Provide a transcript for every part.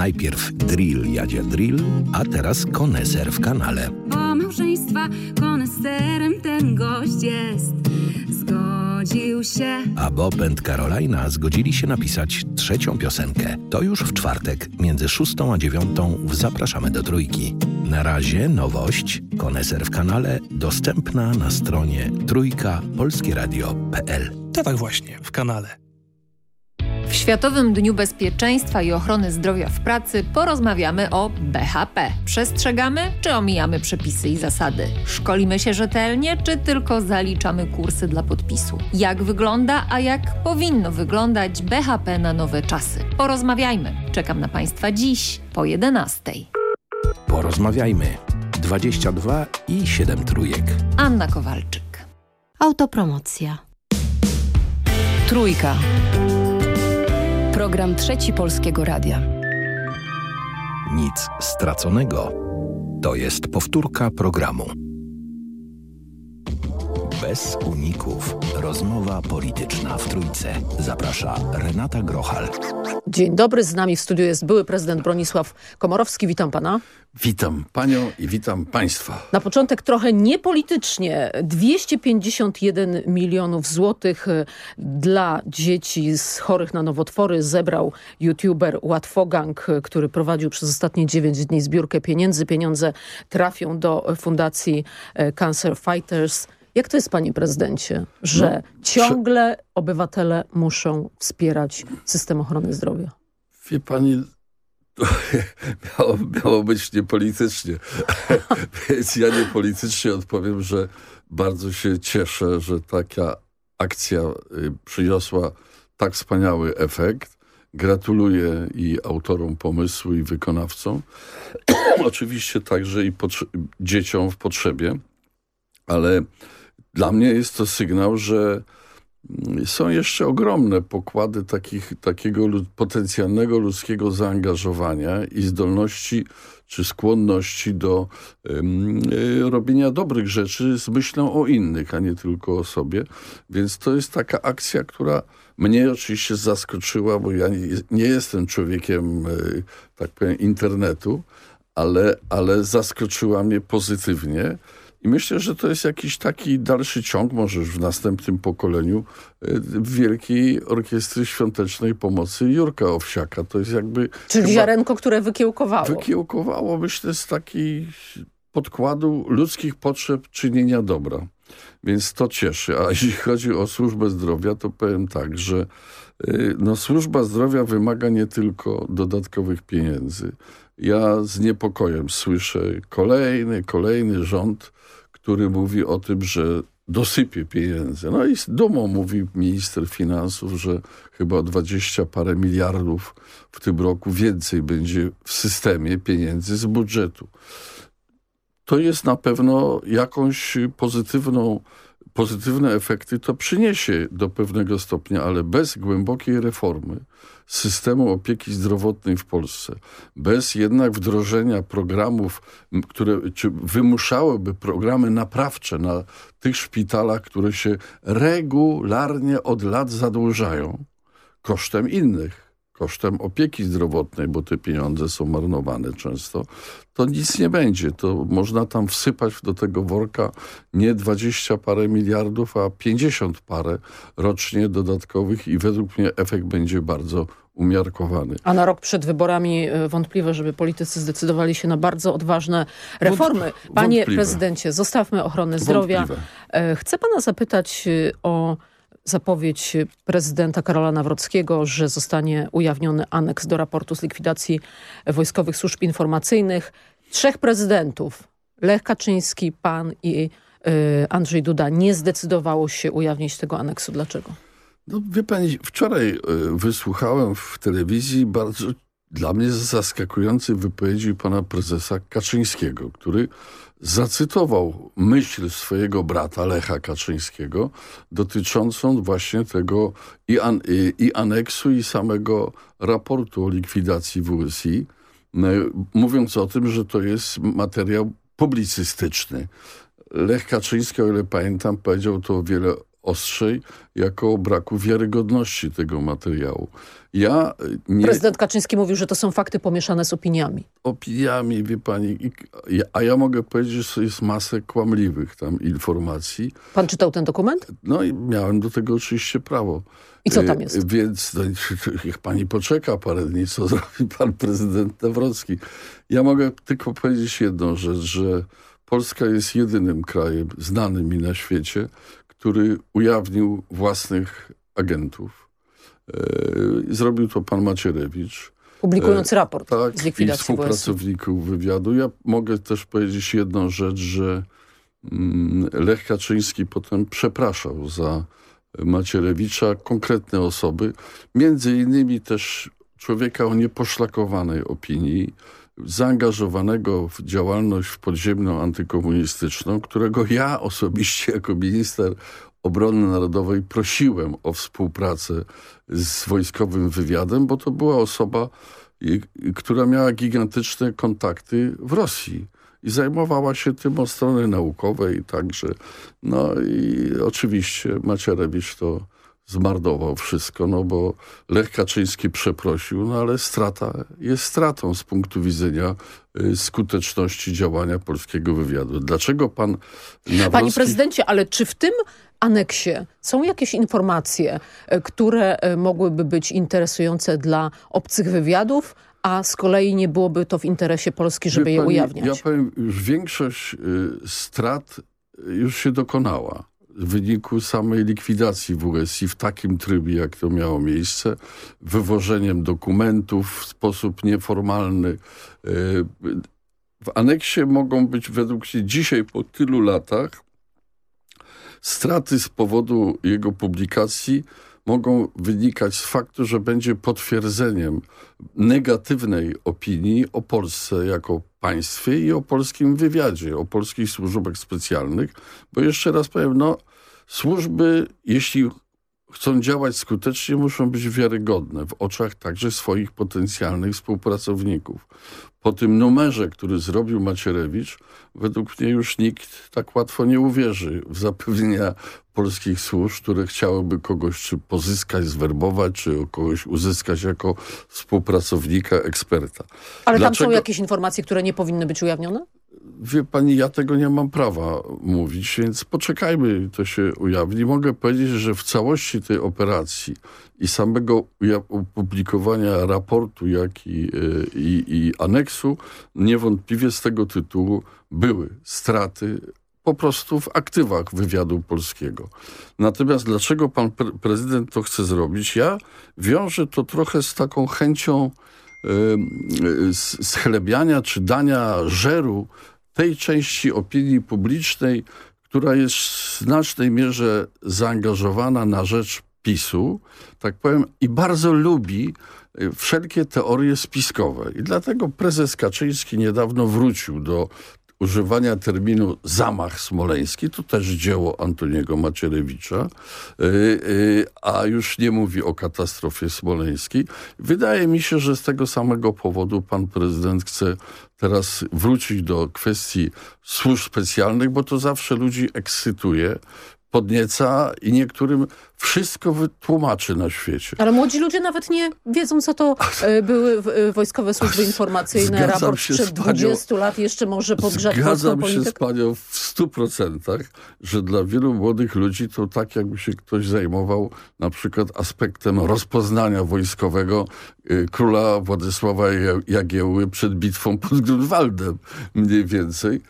Najpierw drill jadzie drill, a teraz koneser w kanale. O małżeństwa koneserem ten gość jest. Zgodził się. A Bob and Carolina zgodzili się napisać trzecią piosenkę. To już w czwartek, między szóstą a dziewiątą w Zapraszamy do Trójki. Na razie nowość, koneser w kanale, dostępna na stronie trójka polskieradio.pl. To tak właśnie, w kanale. W Światowym Dniu Bezpieczeństwa i Ochrony Zdrowia w Pracy porozmawiamy o BHP. Przestrzegamy czy omijamy przepisy i zasady? Szkolimy się rzetelnie czy tylko zaliczamy kursy dla podpisu? Jak wygląda, a jak powinno wyglądać BHP na nowe czasy? Porozmawiajmy. Czekam na Państwa dziś po 11. Porozmawiajmy. 22 i 7 trójek. Anna Kowalczyk. Autopromocja. Trójka. Program Trzeci Polskiego Radia. Nic straconego. To jest powtórka programu. Bez uników. Rozmowa polityczna w Trójce. Zaprasza Renata Grochal. Dzień dobry, z nami w studiu jest były prezydent Bronisław Komorowski. Witam pana. Witam panią i witam państwa. Na początek trochę niepolitycznie. 251 milionów złotych e, dla dzieci z chorych na nowotwory zebrał youtuber Łatwogang, e, który prowadził przez ostatnie 9 dni zbiórkę pieniędzy. Pieniądze trafią do fundacji e, Cancer Fighters. Jak to jest, panie prezydencie, że No, ciągle obywatele muszą wspierać system ochrony zdrowia? Wie pani, miało, miało być niepolitycznie. Więc ja niepolitycznie odpowiem, że bardzo się cieszę, że taka akcja y, przyniosła tak wspaniały efekt. Gratuluję i autorom pomysłu, i wykonawcom. Oczywiście także i dzieciom w potrzebie, ale dla mnie jest to sygnał, że są jeszcze ogromne pokłady takich, takiego potencjalnego ludzkiego zaangażowania i zdolności czy skłonności do y, robienia dobrych rzeczy z myślą o innych, a nie tylko o sobie. Więc to jest taka akcja, która mnie oczywiście zaskoczyła, bo ja nie, nie jestem człowiekiem, y, tak powiem, internetu, ale, ale zaskoczyła mnie pozytywnie. I myślę, że to jest jakiś taki dalszy ciąg, może już w następnym pokoleniu, y, Wielkiej Orkiestry Świątecznej Pomocy Jurka Owsiaka. To jest jakby... Czyli ziarenko, które wykiełkowało. Wykiełkowało, myślę, z takiej podkładu ludzkich potrzeb czynienia dobra. Więc to cieszy. A jeśli chodzi o służbę zdrowia, to powiem tak, że y, no, służba zdrowia wymaga nie tylko dodatkowych pieniędzy. Ja z niepokojem słyszę kolejny, kolejny rząd, który mówi o tym, że dosypie pieniędzy. No i z dumą mówi minister finansów, że chyba o 20 parę miliardów w tym roku więcej będzie w systemie pieniędzy z budżetu. To jest na pewno jakąś pozytywną pozytywne efekty to przyniesie do pewnego stopnia, ale bez głębokiej reformy systemu opieki zdrowotnej w Polsce, bez jednak wdrożenia programów, które czy wymuszałyby programy naprawcze na tych szpitalach, które się regularnie od lat zadłużają kosztem innych kosztem opieki zdrowotnej, bo te pieniądze są marnowane często, to nic nie będzie. To można tam wsypać do tego worka nie 20 parę miliardów, a 50 parę rocznie dodatkowych i według mnie efekt będzie bardzo umiarkowany. A na rok przed wyborami e, wątpliwe, żeby politycy zdecydowali się na bardzo odważne reformy. Panie wątpliwe. prezydencie, zostawmy ochronę zdrowia. Wątpliwe. E, chcę pana zapytać e, o zapowiedź prezydenta Karola Nawrockiego, że zostanie ujawniony aneks do raportu z likwidacji wojskowych służb informacyjnych. Trzech prezydentów, Lech Kaczyński, pan i y, Andrzej Duda, nie zdecydowało się ujawnić tego aneksu. Dlaczego? No wie pani, wczoraj y, wysłuchałem w telewizji bardzo dla mnie zaskakującej wypowiedzi pana prezesa Kaczyńskiego, który zacytował myśl swojego brata Lecha Kaczyńskiego dotyczącą właśnie tego i, an, i, i aneksu i samego raportu o likwidacji WSI, mówiąc o tym, że to jest materiał publicystyczny. Lech Kaczyński, o ile pamiętam, powiedział to wiele ostrzej jako braku wiarygodności tego materiału. Ja nie... Prezydent Kaczyński mówił, że to są fakty pomieszane z opiniami. Opiniami, wie pani, a ja mogę powiedzieć, że jest masę kłamliwych tam informacji. Pan czytał ten dokument? No i miałem do tego oczywiście prawo. I co tam jest? Więc no, niech pani poczeka parę dni, co zrobi pan prezydent Nawrocki. Ja mogę tylko powiedzieć jedną rzecz, że Polska jest jedynym krajem znanym mi na świecie, który ujawnił własnych agentów. E, zrobił to pan Macierewicz. Publikując e, raport tak, z likwidacji i współpracowników wywiadu. Ja mogę też powiedzieć jedną rzecz, że mm, Lech Kaczyński potem przepraszał za Macierewicza konkretne osoby, między innymi też człowieka o nieposzlakowanej opinii, zaangażowanego w działalność w podziemną antykomunistyczną, którego ja osobiście jako minister obrony narodowej prosiłem o współpracę z wojskowym wywiadem, bo to była osoba, która miała gigantyczne kontakty w Rosji i zajmowała się tym od strony naukowej także. No i oczywiście Macierewicz to zmarnował wszystko, no bo Lech Kaczyński przeprosił, no ale strata jest stratą z punktu widzenia y, skuteczności działania polskiego wywiadu. Dlaczego pan Nawrocki... Panie prezydencie, ale czy w tym aneksie są jakieś informacje, y, które y, mogłyby być interesujące dla obcych wywiadów, a z kolei nie byłoby to w interesie Polski, żeby Wie je ujawniać? Ja powiem, już większość strat już się dokonała w wyniku samej likwidacji WSI w takim trybie, jak to miało miejsce, wywożeniem dokumentów w sposób nieformalny. E, w aneksie mogą być według mnie dzisiaj po tylu latach straty z powodu jego publikacji mogą wynikać z faktu, że będzie potwierdzeniem negatywnej opinii o Polsce jako państwie i o polskim wywiadzie, o polskich służbach specjalnych, bo jeszcze raz powiem, no służby, jeśli chcą działać skutecznie, muszą być wiarygodne w oczach także swoich potencjalnych współpracowników. Po tym numerze, który zrobił Macierewicz, według mnie już nikt tak łatwo nie uwierzy w zapewnienia polskich służb, które chciałyby kogoś czy pozyskać, zwerbować, czy kogoś uzyskać jako współpracownika, eksperta. Ale Dlaczego? tam są jakieś informacje, które nie powinny być ujawnione? Wie pani, ja tego nie mam prawa mówić, więc poczekajmy, to się ujawni. Mogę powiedzieć, że w całości tej operacji i samego opublikowania raportu, jak i, e, i, i aneksu, niewątpliwie z tego tytułu były straty po prostu w aktywach wywiadu polskiego. Natomiast dlaczego pan pre prezydent to chce zrobić? Ja wiążę to trochę z taką chęcią yy, schlebiania czy dania żeru tej części opinii publicznej, która jest w znacznej mierze zaangażowana na rzecz PiSu, tak powiem, i bardzo lubi y, wszelkie teorie spiskowe. I dlatego prezes Kaczyński niedawno wrócił do używania terminu zamach smoleński, to też dzieło Antoniego Macierewicza, y, y, a już nie mówi o katastrofie smoleńskiej. Wydaje mi się, że z tego samego powodu pan prezydent chce teraz wrócić do kwestii służb specjalnych, bo to zawsze ludzi ekscytuje, podnieca i niektórym wszystko wytłumaczy na świecie. Ale młodzi ludzie nawet nie wiedzą, co to e, były e, wojskowe służby informacyjne. Zgadzam Raport przed 20 lat jeszcze może podgrzać Zgadzam się z panią w stu procentach, że dla wielu młodych ludzi to tak, jakby się ktoś zajmował na przykład aspektem rozpoznania wojskowego e, króla Władysława Jagiełły przed bitwą pod Grunwaldem mniej więcej.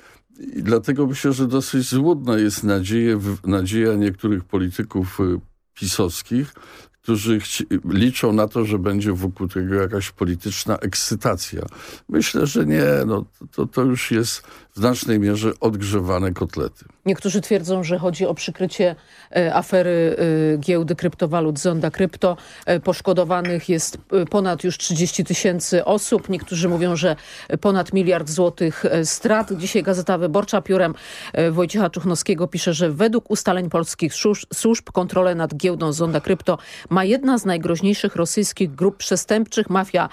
I dlatego myślę, że dosyć złudna jest nadzieja, nadzieja niektórych polityków y, pisowskich, którzy liczą na to, że będzie wokół tego jakaś polityczna ekscytacja. Myślę, że nie. No, to, to już jest w znacznej mierze odgrzewane kotlety. Niektórzy twierdzą, że chodzi o przykrycie e, afery e, giełdy kryptowalut Zonda Krypto. E, poszkodowanych jest ponad już 30 tysięcy osób. Niektórzy mówią, że ponad miliard złotych strat. Dzisiaj Gazeta Wyborcza piórem Wojciecha Czuchnowskiego pisze, że według ustaleń polskich służb kontrolę nad giełdą Zonda Krypto ma jedna z najgroźniejszych rosyjskich grup przestępczych, mafia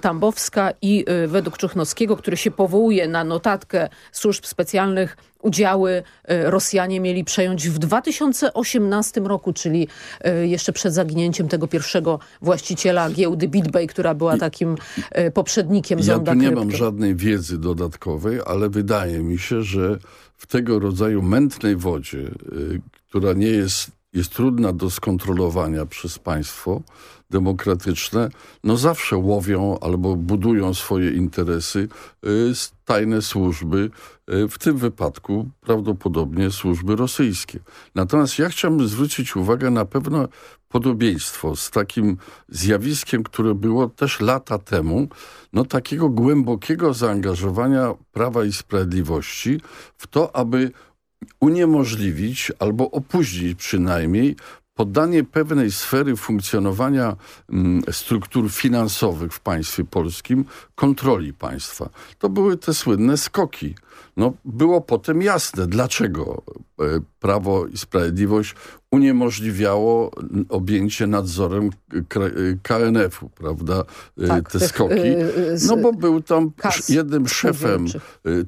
tambowska i według Czuchnowskiego, który się powołuje na notatkę służb specjalnych udziały e, Rosjanie mieli przejąć w 2018 roku, czyli e, jeszcze przed zaginięciem tego pierwszego właściciela giełdy BitBay, która była takim e, poprzednikiem ja Zonda tu nie Krypto. mam żadnej wiedzy dodatkowej, ale wydaje mi się, że w tego rodzaju mętnej wodzie, która nie jest, jest trudna do skontrolowania przez państwo demokratyczne, no zawsze łowią albo budują swoje interesy y, tajne służby, y, w tym wypadku prawdopodobnie służby rosyjskie. Natomiast ja chciałbym zwrócić uwagę na pewne podobieństwo z takim zjawiskiem, które było też lata temu, no takiego głębokiego zaangażowania Prawa i Sprawiedliwości w to, aby uniemożliwić albo opóźnić przynajmniej poddanie pewnej sfery funkcjonowania mm, struktur finansowych w państwie polskim kontroli państwa. To były te słynne skoki. No, było potem jasne, dlaczego e, Prawo i Sprawiedliwość uniemożliwiało objęcie nadzorem KNF-u, prawda, e, Tak, te skoki. No bo był tam jednym szefem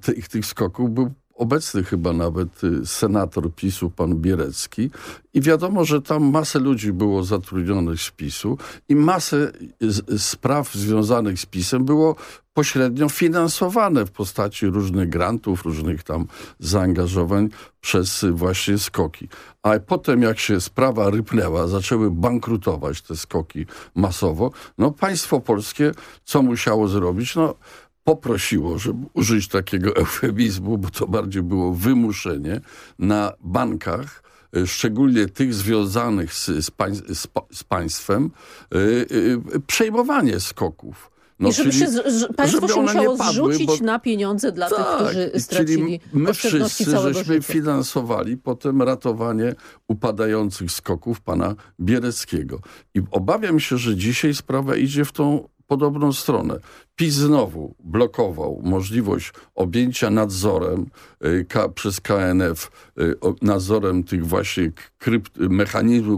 tych, tych skoków, był obecny chyba nawet y, senator PiSu, pan Bierecki i wiadomo, że tam masę ludzi było zatrudnionych z PiSu i masę z, spraw związanych z PiSem było pośrednio finansowane w postaci różnych grantów, różnych tam zaangażowań przez y, właśnie skoki. A potem jak się sprawa rypnęła, zaczęły bankrutować te skoki masowo, no państwo polskie co musiało zrobić? No poprosiło, żeby użyć takiego eufemizmu, bo to bardziej było wymuszenie na bankach, y, szczególnie tych związanych z, z, pań, z, z państwem, y, y, przejmowanie skoków. No, I żeby czyli- się, z- państwo żeby się musiało padły, zrzucić bo- na pieniądze dla tych, którzy czyli stracili my wszyscy żeśmy życia. finansowali potem ratowanie upadających skoków pana Biereckiego. I obawiam się, że dzisiaj sprawa idzie w tą podobną stronę. PiS znowu blokował możliwość objęcia nadzorem y, ka, przez KNF, y, nadzorem tych właśnie krypt,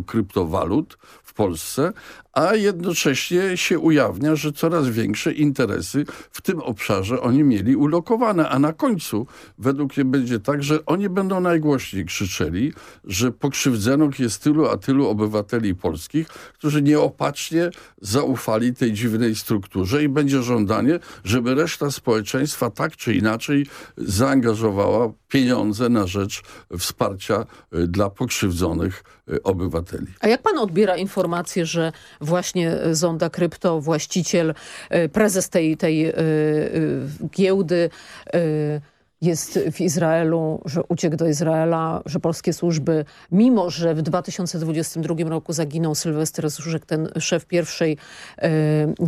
kryptowalut w Polsce, a jednocześnie się ujawnia, że coraz większe interesy w tym obszarze oni mieli ulokowane, a na końcu według mnie będzie tak, że oni będą najgłośniej krzyczeli, że pokrzywdzonych jest tylu, a tylu obywateli polskich, którzy nieopatrznie zaufali tej dziwnej strukturze i będzie żądanie, żeby reszta społeczeństwa tak czy inaczej zaangażowała pieniądze na rzecz wsparcia y, dla pokrzywdzonych y, obywateli. A jak pan odbiera informację, że właśnie Zonda Krypto, właściciel, e, prezes tej, tej e, e, giełdy jest w Izraelu, że uciekł do Izraela, że polskie służby, mimo że w 2022 roku zaginął Sylwester Zurzek, ten szef pierwszej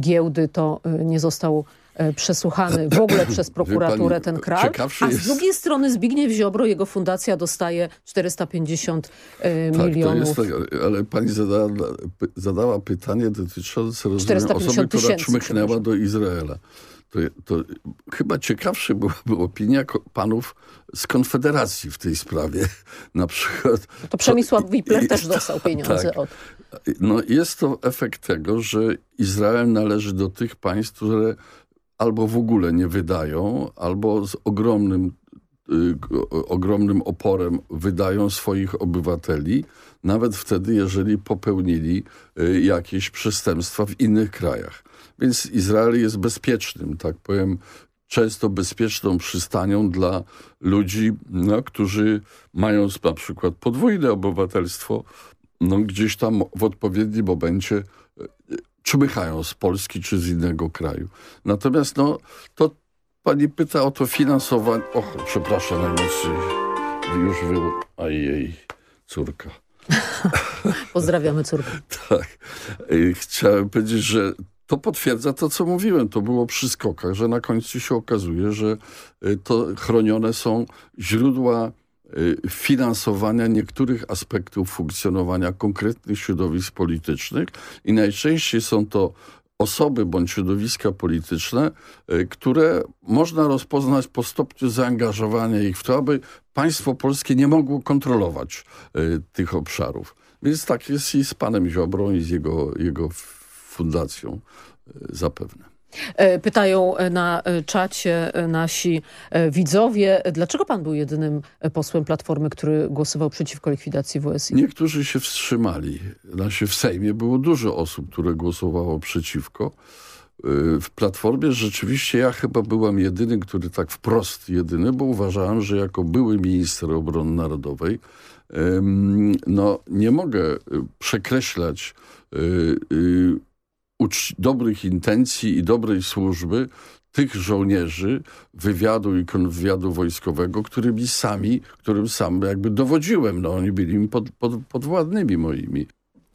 giełdy, to nie został przesłuchany w ogóle przez prokuraturę ten kral. A z jest- drugiej strony Zbigniew Ziobro, jego fundacja dostaje 450 e, Tak, to milionów. jest tak, ale pani zadała, zadała pytanie dotyczące rozumiem, 450 osoby, która czmychnęła do Izraela. To, to chyba ciekawsza byłaby opinia panów z Konfederacji w tej sprawie. Na przykład... To Przemysław Wipler też dostał pieniądze tak. od... No, jest to efekt tego, że Izrael należy do tych państw, które albo w ogóle nie wydają, albo z ogromnym, y, ogromnym oporem wydają swoich obywateli, nawet wtedy, jeżeli popełnili y, jakieś przestępstwa w innych krajach. Więc Izrael jest bezpiecznym, tak powiem, często bezpieczną przystanią dla ludzi, no, którzy mają na przykład podwójne obywatelstwo, no, gdzieś tam w odpowiednim momencie e, czmychają z Polski czy z innego kraju. Natomiast no, to pani pyta o to finansowanie. Och, przepraszam najmocniej. Już było. Ajej, córka. Pozdrawiamy córkę. Tak. Chciałem powiedzieć, że to potwierdza to, co mówiłem. To było przy skokach, że na końcu się okazuje, że y, to chronione są źródła finansowania niektórych aspektów funkcjonowania konkretnych środowisk politycznych i najczęściej są to osoby bądź środowiska polityczne, y, które można rozpoznać po stopniu zaangażowania ich w to, aby państwo polskie nie mogło kontrolować y, tych obszarów. Więc tak jest i z panem Ziobrą i z jego, jego fundacją y, zapewne. E, pytają na czacie nasi widzowie, dlaczego pan był jedynym posłem Platformy, który głosował przeciwko likwidacji WSI? Niektórzy się wstrzymali. Znaczy w Sejmie było dużo osób, które głosowało przeciwko. W Platformie rzeczywiście ja chyba byłem jedyny, który tak wprost jedyny, bo uważałem, że jako były minister obrony narodowej no nie mogę przekreślać dobrych intencji i dobrej służby tych żołnierzy wywiadu i kontrwywiadu wojskowego, którymi sami, którym sam jakby dowodziłem. No, oni byli mi pod, pod, podwładnymi moimi.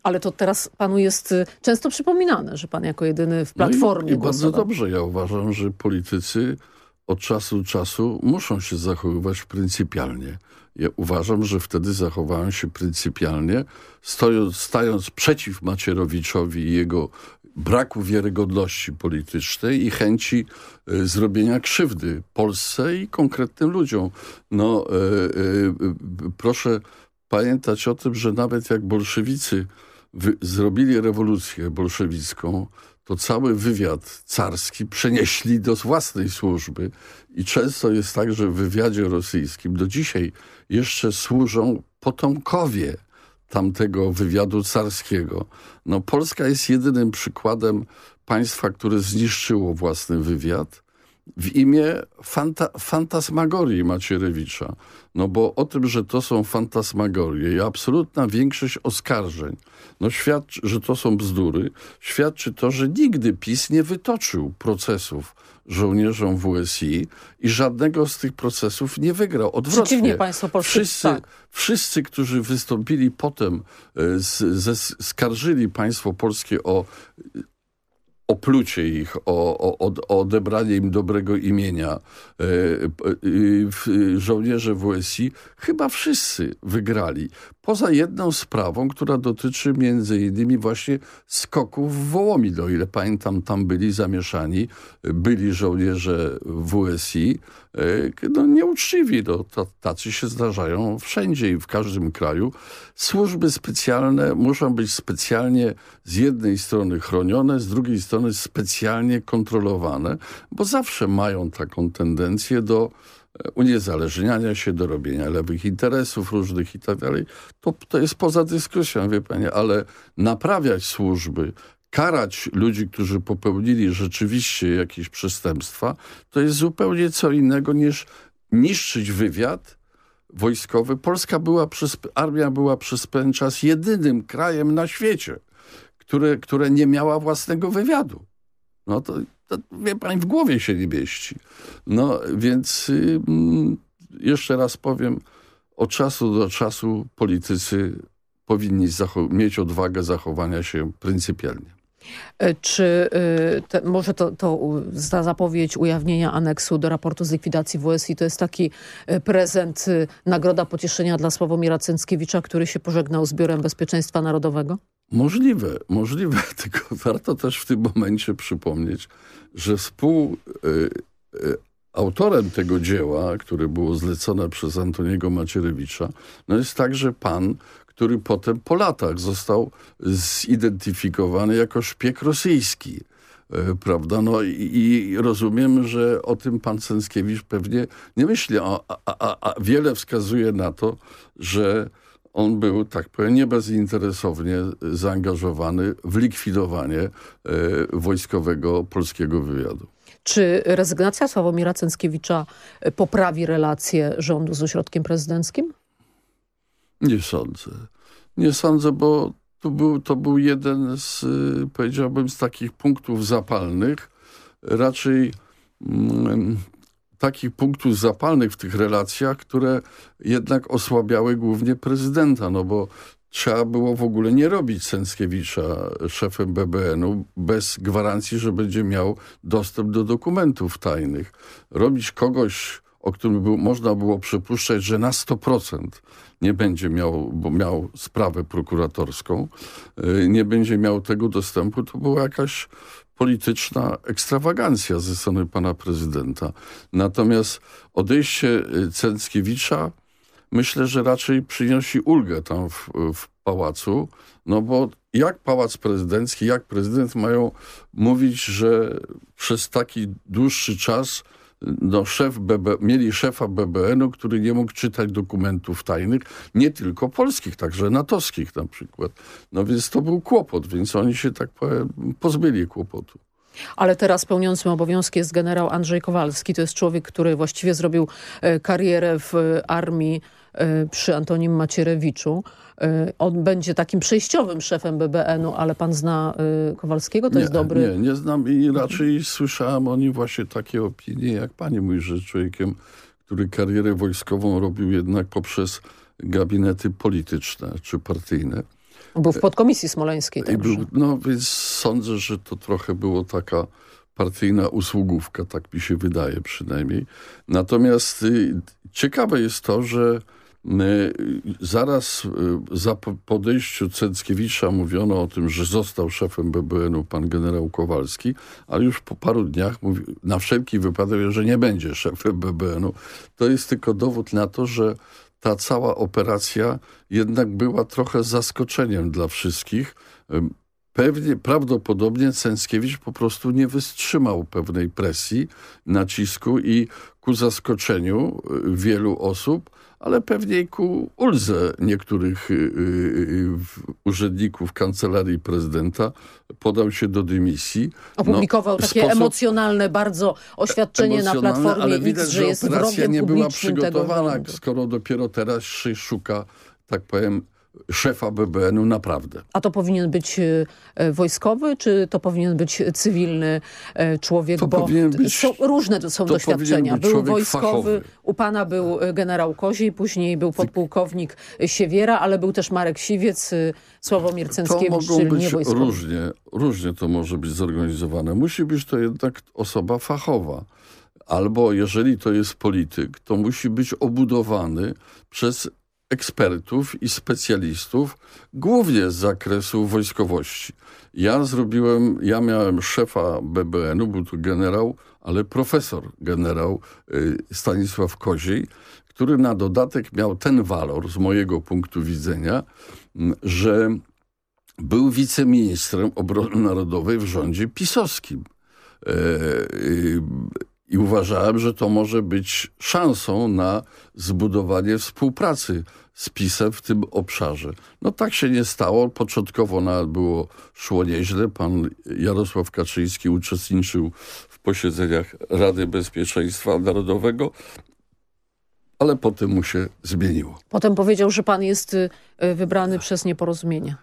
Ale to teraz panu jest y, często przypominane, że pan jako jedyny w Platformie no i, i bardzo dobrze. Ja uważam, że politycy od czasu do czasu muszą się zachowywać pryncypialnie. Ja uważam, że wtedy zachowałem się pryncypialnie, stojąc, stając przeciw Macierowiczowi i jego braku wiarygodności politycznej i chęci y, zrobienia krzywdy Polsce i konkretnym ludziom. No, y, y, proszę pamiętać o tym, że nawet jak bolszewicy zrobili rewolucję bolszewicką, to cały wywiad carski przenieśli do własnej służby i często jest tak, że w wywiadzie rosyjskim do dzisiaj jeszcze służą potomkowie tamtego wywiadu carskiego. No, Polska jest jedynym przykładem państwa, które zniszczyło własny wywiad w imię fanta fantasmagorii Macierewicza. No bo o tym, że to są fantasmagorie i absolutna większość oskarżeń, no świadczy, że to są bzdury, świadczy to, że nigdy PiS nie wytoczył procesów żołnierzom WSI i żadnego z tych procesów nie wygrał. Odwrotnie. Przeciwnie państwo polskie. Wszyscy, tak. wszyscy, którzy wystąpili potem, e, z, ze, skarżyli państwo polskie o oplucie ich, o, o, o odebranie im dobrego imienia. E, żołnierze WSI chyba wszyscy wygrali. Poza jedną sprawą, która dotyczy między innymi właśnie skoków w Wołomil. O ile pamiętam, tam byli zamieszani, byli żołnierze WSI, e, no nieuczciwi. No, tacy się zdarzają wszędzie i w każdym kraju. Służby specjalne muszą być specjalnie z jednej strony chronione, z drugiej strony specjalnie kontrolowane, bo zawsze mają taką tendencję do uniezależniania się, do robienia lewych interesów różnych i tak dalej, to, to jest poza dyskusją, wie pani, ale naprawiać służby, karać ludzi, którzy popełnili rzeczywiście jakieś przestępstwa, to jest zupełnie co innego niż niszczyć wywiad wojskowy. Polska była przez, armia była przez pewien czas jedynym krajem na świecie, które, które nie miała własnego wywiadu. No to to wie pani, w głowie się nie mieści. No więc y, jeszcze raz powiem, od czasu do czasu politycy powinni mieć odwagę zachowania się pryncypialnie. E, czy y, te, może to, to za zapowiedź ujawnienia aneksu do raportu z likwidacji WSI to jest taki e, prezent, y, nagroda pocieszenia dla Sławomira Cęckiewicza, który się pożegnał z Biurem Bezpieczeństwa Narodowego? Możliwe, możliwe, tylko warto też w tym momencie przypomnieć, że współautorem y, y, tego dzieła, które było zlecone przez Antoniego Macierewicza, no jest także pan, który potem po latach został zidentyfikowany jako szpieg rosyjski. Y, prawda? No i, i, rozumiem, że o tym pan Cęckiewicz pewnie nie myśli, a, a, a wiele wskazuje na to, że on był, tak powiem, nie bezinteresownie zaangażowany w likwidowanie e, wojskowego polskiego wywiadu. Czy rezygnacja Sławomira Cęckiewicza e, poprawi relacje rządu z ośrodkiem prezydenckim? Nie sądzę. Nie sądzę, bo to był, to był jeden z, e, powiedziałbym, z takich punktów zapalnych. Raczej mm, takich punktów zapalnych w tych relacjach, które jednak osłabiały głównie prezydenta, no bo trzeba było w ogóle nie robić Sęckiewicza szefem BBN-u bez gwarancji, że będzie miał dostęp do dokumentów tajnych. Robić kogoś, o którym był, można było przypuszczać, że na 100% nie będzie miał, bo miał sprawę prokuratorską, y, nie będzie miał tego dostępu, to była jakaś polityczna ekstrawagancja ze strony pana prezydenta. Natomiast odejście y, Cęckiewicza myślę, że raczej przynosi ulgę tam w, w pałacu, no bo jak Pałac Prezydencki, jak prezydent mają mówić, że przez taki dłuższy czas no, szef BB, mieli szefa BBN-u, który nie mógł czytać dokumentów tajnych, nie tylko polskich, także natowskich na przykład. No więc to był kłopot, więc oni się tak pozbyli kłopotu. Ale teraz pełniącym obowiązki jest generał Andrzej Kowalski. To jest człowiek, który właściwie zrobił e, karierę w armii e, przy Antonim Macierewiczu. E, on będzie takim przejściowym szefem BBN-u, ale pan zna Kowalskiego? To nie, jest dobry... Nie, nie znam i raczej słyszałem o nim właśnie takie opinie, jak pani mówi, że człowiekiem, który karierę wojskową robił jednak poprzez gabinety polityczne czy partyjne. Był w podkomisji smoleńskiej także. Był, no więc sądzę, że to trochę było taka partyjna usługówka, tak mi się wydaje przynajmniej. Natomiast y, ciekawe jest to, że y, zaraz y, za podejściu Cęckiewicza mówiono o tym, że został szefem BBN-u pan generał Kowalski, ale już po paru dniach mówi, na wszelki wypadek, że nie będzie szefem BBN-u. To jest tylko dowód na to, że ta cała operacja jednak była trochę zaskoczeniem dla wszystkich. Pewnie, prawdopodobnie Cęckiewicz po prostu nie wystrzymał pewnej presji, nacisku i ku zaskoczeniu y, wielu osób ale pewnie ku uldze niektórych y, y, y, urzędników Kancelarii Prezydenta podał się do dymisji. Opublikował no, takie sposób, emocjonalne bardzo oświadczenie emocjonalne, na Platformie ale widać, X, że, że jest wrogiem nie była przygotowana, skoro dopiero teraz się szuka, tak powiem, szefa BBN-u naprawdę. A to powinien być e, e, wojskowy, czy to powinien być cywilny e, człowiek? To Bo być, są, różne to są to doświadczenia. Był wojskowy, fachowy. u pana był generał Koziej, później był podpułkownik Siewiera, ale był też Marek Siwiec, Sławomir Cęckiewicz, to mogą być wojskowy. różnie, różnie to może być zorganizowane. Musi być to jednak osoba fachowa. Albo jeżeli to jest polityk, to musi być obudowany przez ekspertów i specjalistów, głównie z zakresu wojskowości. Ja zrobiłem, ja miałem szefa BBN-u, był to generał, ale profesor generał y, Stanisław Koziej, który na dodatek miał ten walor z mojego punktu widzenia, że był wiceministrem obrony narodowej w rządzie pisowskim. E, y, I uważałem, że to może być szansą na zbudowanie współpracy z PiSem w tym obszarze. No tak się nie stało. Początkowo nawet było, szło nieźle. Pan Jarosław Kaczyński uczestniczył w posiedzeniach Rady Bezpieczeństwa Narodowego, ale potem mu się zmieniło. Potem powiedział, że pan jest y, wybrany przez nieporozumienie.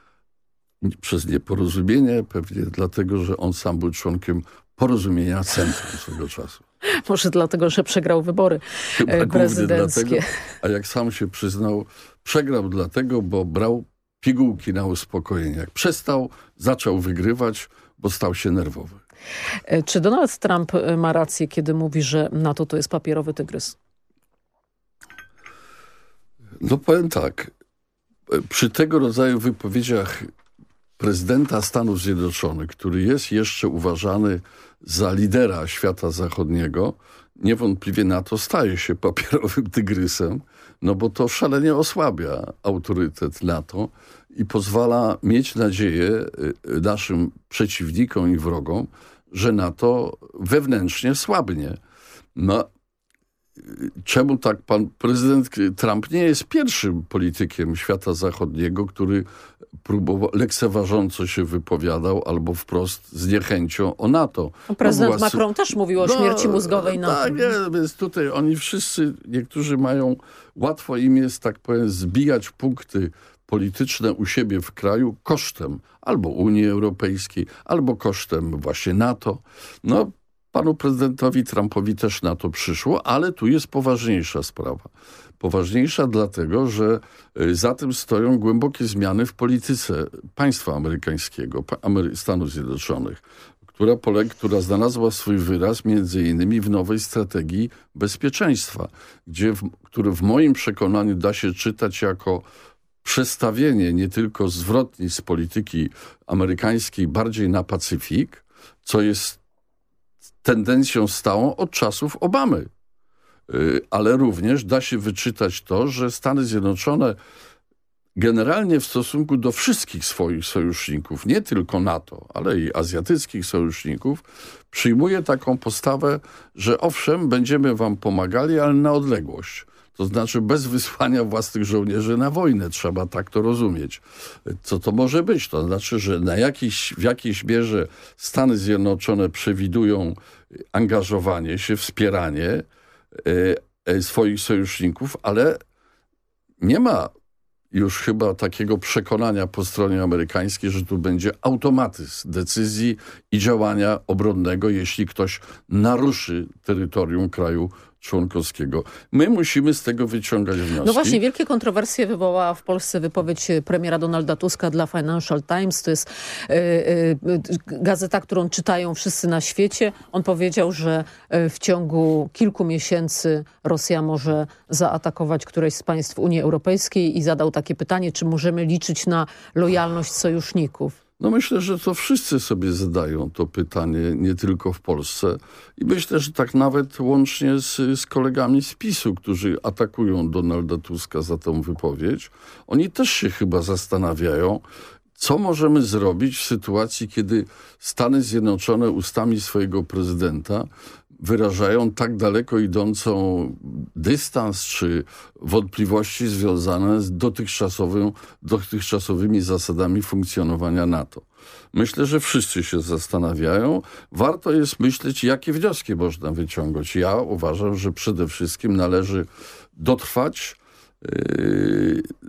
Przez nieporozumienie, pewnie dlatego, że on sam był członkiem porozumienia centrum swego czasu. Może dlatego, że przegrał wybory Chyba e, prezydenckie. Dlatego, a jak sam się przyznał, przegrał dlatego, bo brał pigułki na uspokojenie. Jak przestał, zaczął wygrywać, bo stał się nerwowy. E, czy Donald Trump e, ma rację, kiedy mówi, że NATO to jest papierowy tygrys? No powiem tak. Przy tego rodzaju wypowiedziach prezydenta Stanów Zjednoczonych, który jest jeszcze uważany za lidera świata zachodniego, niewątpliwie NATO staje się papierowym tygrysem, no bo to szalenie osłabia autorytet NATO i pozwala mieć nadzieję y, naszym przeciwnikom i wrogom, że NATO wewnętrznie słabnie. No, czemu tak pan prezydent Trump nie jest pierwszym politykiem świata zachodniego, który próbował, lekceważąco się wypowiadał albo wprost z niechęcią o NATO. No, prezydent Macron też mówił o no, śmierci mózgowej NATO. Tak, nie, więc tutaj oni wszyscy, niektórzy mają, łatwo im jest, tak powiem, zbijać punkty polityczne u siebie w kraju kosztem albo Unii Europejskiej, albo kosztem właśnie NATO. No, panu prezydentowi Trumpowi też na to przyszło, ale tu jest poważniejsza sprawa. Poważniejsza dlatego, że y, za tym stoją głębokie zmiany w polityce państwa amerykańskiego, Stanów Zjednoczonych, która, która znalazła swój wyraz między innymi w nowej strategii bezpieczeństwa, gdzie w, który w moim przekonaniu da się czytać jako przestawienie nie tylko zwrotni z polityki amerykańskiej bardziej na Pacyfik, co jest tendencją stałą od czasów Obamy. Y, ale również da się wyczytać to, że Stany Zjednoczone generalnie w stosunku do wszystkich swoich sojuszników, nie tylko NATO, ale i azjatyckich sojuszników, przyjmuje taką postawę, że owszem, będziemy wam pomagali, ale na odległość. To znaczy bez wysłania własnych żołnierzy na wojnę. Trzeba tak to rozumieć. Co to może być? To znaczy, że na jakiś, w jakiejś mierze Stany Zjednoczone przewidują angażowanie się, wspieranie e, e, swoich sojuszników, ale nie ma już chyba takiego przekonania po stronie amerykańskiej, że tu będzie automatyzm decyzji i działania obronnego, jeśli ktoś naruszy terytorium kraju członkowskiego. My musimy z tego wyciągać wnioski. No właśnie, wielkie kontrowersje wywołała w Polsce wypowiedź premiera Donalda Tuska dla Financial Times. To jest y, y, gazeta, którą czytają wszyscy na świecie. On powiedział, że w ciągu kilku miesięcy Rosja może zaatakować któreś z państw Unii Europejskiej i zadał takie pytanie, czy możemy liczyć na lojalność sojuszników. No myślę, że to wszyscy sobie zadają to pytanie, nie tylko w Polsce. I myślę, że tak nawet łącznie z, z kolegami z PiSu, którzy atakują Donalda Tuska za tą wypowiedź, oni też się chyba zastanawiają, co możemy zrobić w sytuacji, kiedy Stany Zjednoczone ustami swojego prezydenta wyrażają tak daleko idącą dystans czy wątpliwości związane z dotychczasowym, dotychczasowymi zasadami funkcjonowania NATO. Myślę, że wszyscy się zastanawiają. Warto jest myśleć, jakie wnioski można wyciągnąć. Ja uważam, że przede wszystkim należy dotrwać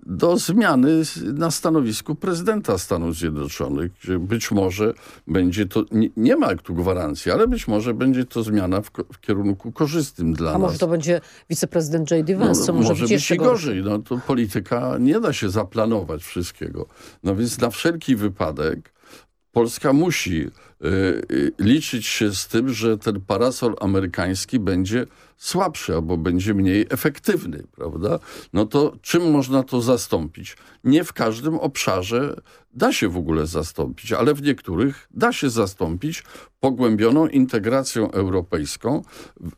do zmiany na stanowisku prezydenta Stanów Zjednoczonych, gdzie być może będzie to, nie, nie ma tu gwarancji, ale być może będzie to zmiana w, w kierunku korzystnym dla A nas. może to będzie wiceprezydent J.D. Vance, no, co może, może być, być i gorzej. No, to polityka nie da się zaplanować wszystkiego. No więc na wszelki wypadek Polska musi liczyć się z tym, że ten parasol amerykański będzie słabszy albo będzie mniej efektywny, prawda? No to czym można to zastąpić? Nie w każdym obszarze da się w ogóle zastąpić, ale w niektórych da się zastąpić pogłębioną integracją europejską,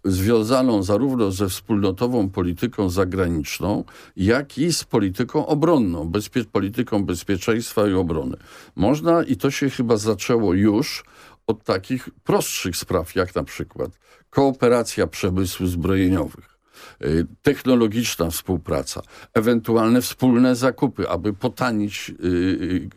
związaną zarówno ze wspólnotową polityką zagraniczną, jak i z polityką obronną, bezpie polityką bezpieczeństwa i obrony. Można, i to się chyba zaczęło już, od takich prostszych spraw, jak na przykład kooperacja przemysłu zbrojeniowych, y, technologiczna współpraca, ewentualne wspólne zakupy, aby potanić, y,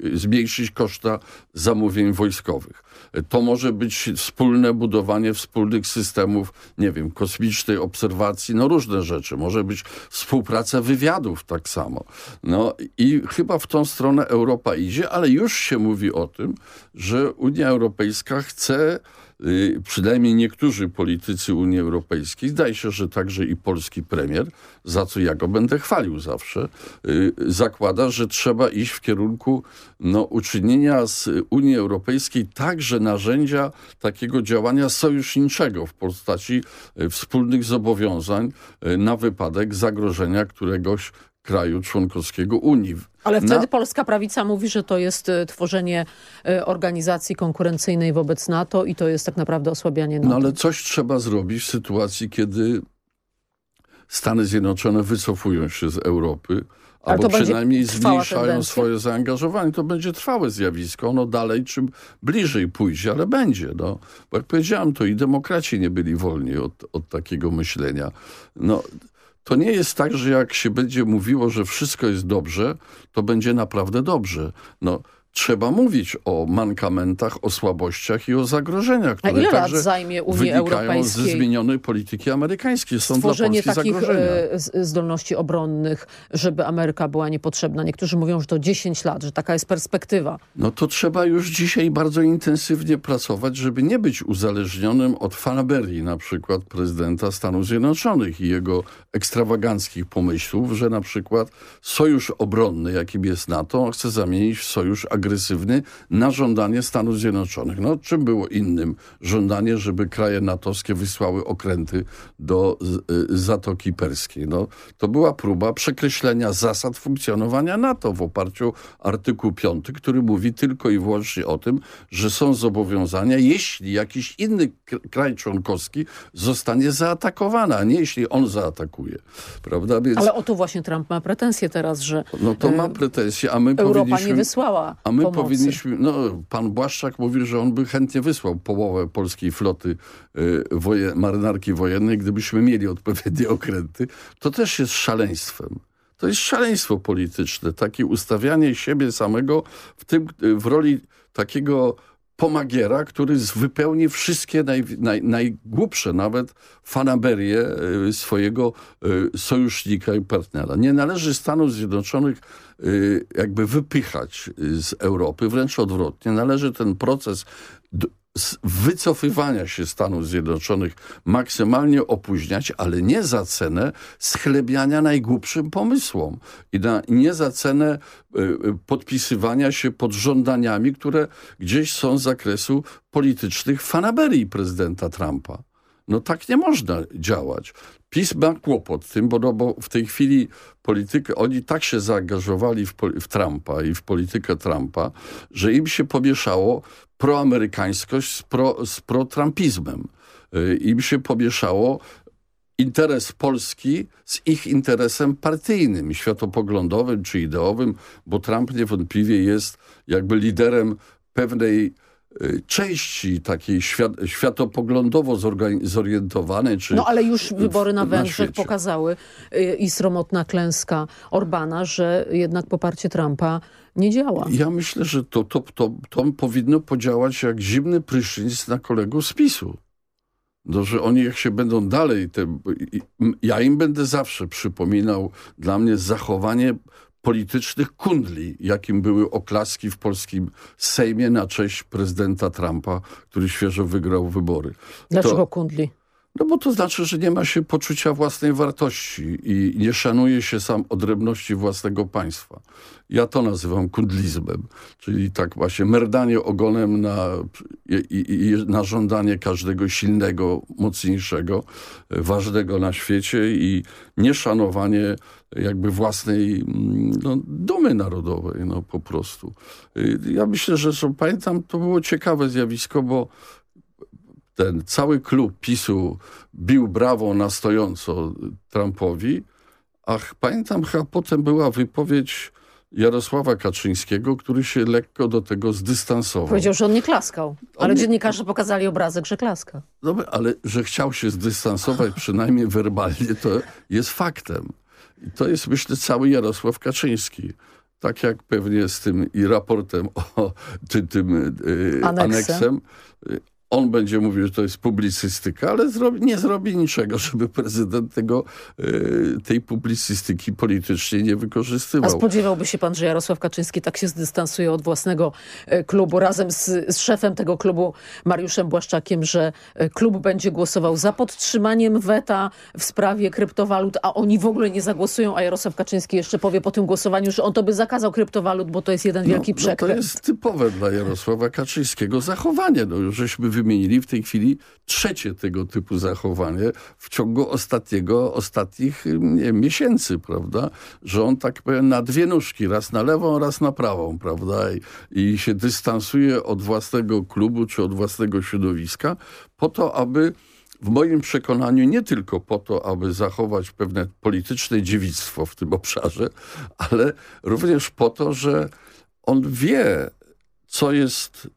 y, zmniejszyć koszta zamówień wojskowych. To może być wspólne budowanie wspólnych systemów, nie wiem, kosmicznej obserwacji, no różne rzeczy. Może być współpraca wywiadów tak samo. No i chyba w tą stronę Europa idzie, ale już się mówi o tym, że Unia Europejska chce przynajmniej niektórzy politycy Unii Europejskiej, zdaje się, że także i polski premier, za co ja go będę chwalił zawsze, y, zakłada, że trzeba iść w kierunku no, uczynienia z Unii Europejskiej także narzędzia takiego działania sojuszniczego w postaci y, wspólnych zobowiązań na wypadek zagrożenia któregoś kraju członkowskiego Unii. Ale wtedy Na... polska prawica mówi, że to jest e, tworzenie e, organizacji konkurencyjnej wobec NATO i to jest tak naprawdę osłabianie NATO. No ale coś trzeba zrobić w sytuacji, kiedy Stany Zjednoczone wycofują się z Europy, ale albo przynajmniej zmniejszają tendencja? swoje zaangażowanie. To będzie trwałe zjawisko. Ono dalej czym bliżej pójdzie, ale będzie. No. Bo jak powiedziałem, to i demokraci nie byli wolni od, od takiego myślenia. No, to nie jest tak, że jak się będzie mówiło, że wszystko jest dobrze, to będzie naprawdę dobrze. No, trzeba mówić o mankamentach, o słabościach i o zagrożeniach, które A ile lat zajmie Unii Europejskiej ze zmienionej polityki amerykańskiej. Są Stworzenie dla takich zagrożenia. E, zdolności obronnych, żeby Ameryka była niepotrzebna. Niektórzy mówią, że to 10 lat, że taka jest perspektywa. No to trzeba już dzisiaj bardzo intensywnie pracować, żeby nie być uzależnionym od fanaberii na przykład prezydenta Stanów Zjednoczonych i jego ekstrawaganckich pomysłów, że na przykład sojusz obronny, jakim jest NATO, chce zamienić w sojusz agresywny agresywny na żądanie Stanów Zjednoczonych. No czym było innym żądanie, żeby kraje natowskie wysłały okręty do y, Zatoki Perskiej? No, to była próba przekreślenia zasad funkcjonowania NATO w oparciu o artykuł 5, który mówi tylko i wyłącznie o tym, że są zobowiązania, jeśli jakiś inny kraj członkowski zostanie zaatakowany, a nie jeśli on zaatakuje. Prawda? Więc... Ale o to właśnie Trump ma pretensje teraz, że No to ma pretensje, a my Europa nie wysłała A my pomocy. powinniśmy... No, pan Błaszczak mówi, że on by chętnie wysłał połowę polskiej floty y, woje, marynarki wojennej, gdybyśmy mieli odpowiednie okręty. To też jest szaleństwem. To jest szaleństwo polityczne, takie ustawianie siebie samego w, tym, w roli takiego pomagiera, który wypełni wszystkie naj, naj, najgłupsze nawet fanaberie y, swojego y, sojusznika i partnera. Nie należy Stanów Zjednoczonych y, jakby wypychać z Europy, wręcz odwrotnie. Należy ten proces wycofywania się Stanów Zjednoczonych maksymalnie opóźniać, ale nie za cenę schlebiania najgłupszym pomysłom i na, nie za cenę y, y, podpisywania się pod żądaniami, które gdzieś są z zakresu politycznych fanaberii prezydenta Trumpa. No tak nie można działać. PiS ma kłopot tym, bo, no, bo w tej chwili politykę, oni tak się zaangażowali w, w Trumpa i w politykę Trumpa, że im się pomieszało proamerykańskość z, pro, z protrumpizmem. Y, Im się pomieszało interes Polski z ich interesem partyjnym, światopoglądowym czy ideowym, bo Trump niewątpliwie jest jakby liderem pewnej y, części takiej świat, światopoglądowo zorientowanej. Czy no ale już wybory na Węgrzech na pokazały y, i sromotna klęska Orbana, że jednak poparcie Trumpa nie działa. Ja myślę, że to, to, to, to powinno podziałać jak zimny prysznic na kolegów z PiSu. No, że oni jak się będą dalej, te, ja im będę zawsze przypominał dla mnie zachowanie politycznych kundli, jakim były oklaski w polskim Sejmie na cześć prezydenta Trumpa, który świeżo wygrał wybory. Dlaczego to, kundli? No bo to znaczy, że nie ma się poczucia własnej wartości i nie szanuje się sam odrębności własnego państwa. Ja to nazywam kundlizmem, czyli tak właśnie merdanie ogonem na, i, i, na żądanie każdego silnego, mocniejszego, ważnego na świecie i nieszanowanie jakby własnej no, dumy narodowej, no po prostu. Ja myślę, że pamiętam, to było ciekawe zjawisko, bo ten cały klub PiSu bił brawo na stojąco Trumpowi, ach, pamiętam, chyba potem była wypowiedź Jarosława Kaczyńskiego, który się lekko do tego zdystansował. Powiedział, że on nie klaskał, ale on dziennikarze pokazali obrazek, że klaska. Dobra, ale że chciał się zdystansować przynajmniej werbalnie, to jest faktem. I to jest, myślę, cały Jarosław Kaczyński. Tak jak pewnie z tym i raportem o tym, tym yy, aneksem on będzie mówił, że to jest publicystyka, ale zrobi, nie zrobi niczego, żeby prezydent tego, y, tej publicystyki politycznie nie wykorzystywał. A spodziewałby się pan, że Jarosław Kaczyński tak się zdystansuje od własnego e, klubu razem z, z szefem tego klubu Mariuszem Błaszczakiem, że e, klub będzie głosował za podtrzymaniem weta w sprawie kryptowalut, a oni w ogóle nie zagłosują, a Jarosław Kaczyński jeszcze powie po tym głosowaniu, że on to by zakazał kryptowalut, bo to jest jeden wielki no, przekręt. No to jest typowe dla Jarosława Kaczyńskiego zachowanie. No, żeśmy wymienili w tej chwili trzecie tego typu zachowanie w ciągu ostatniego, ostatnich nie, miesięcy, prawda? Że on tak powiem na dwie nóżki, raz na lewą, raz na prawą, prawda? I, i się dystansuje od własnego klubu czy od własnego środowiska po to, aby w moim przekonaniu nie tylko po to, aby zachować pewne polityczne dziewictwo w tym obszarze, ale również po to, że on wie, co jest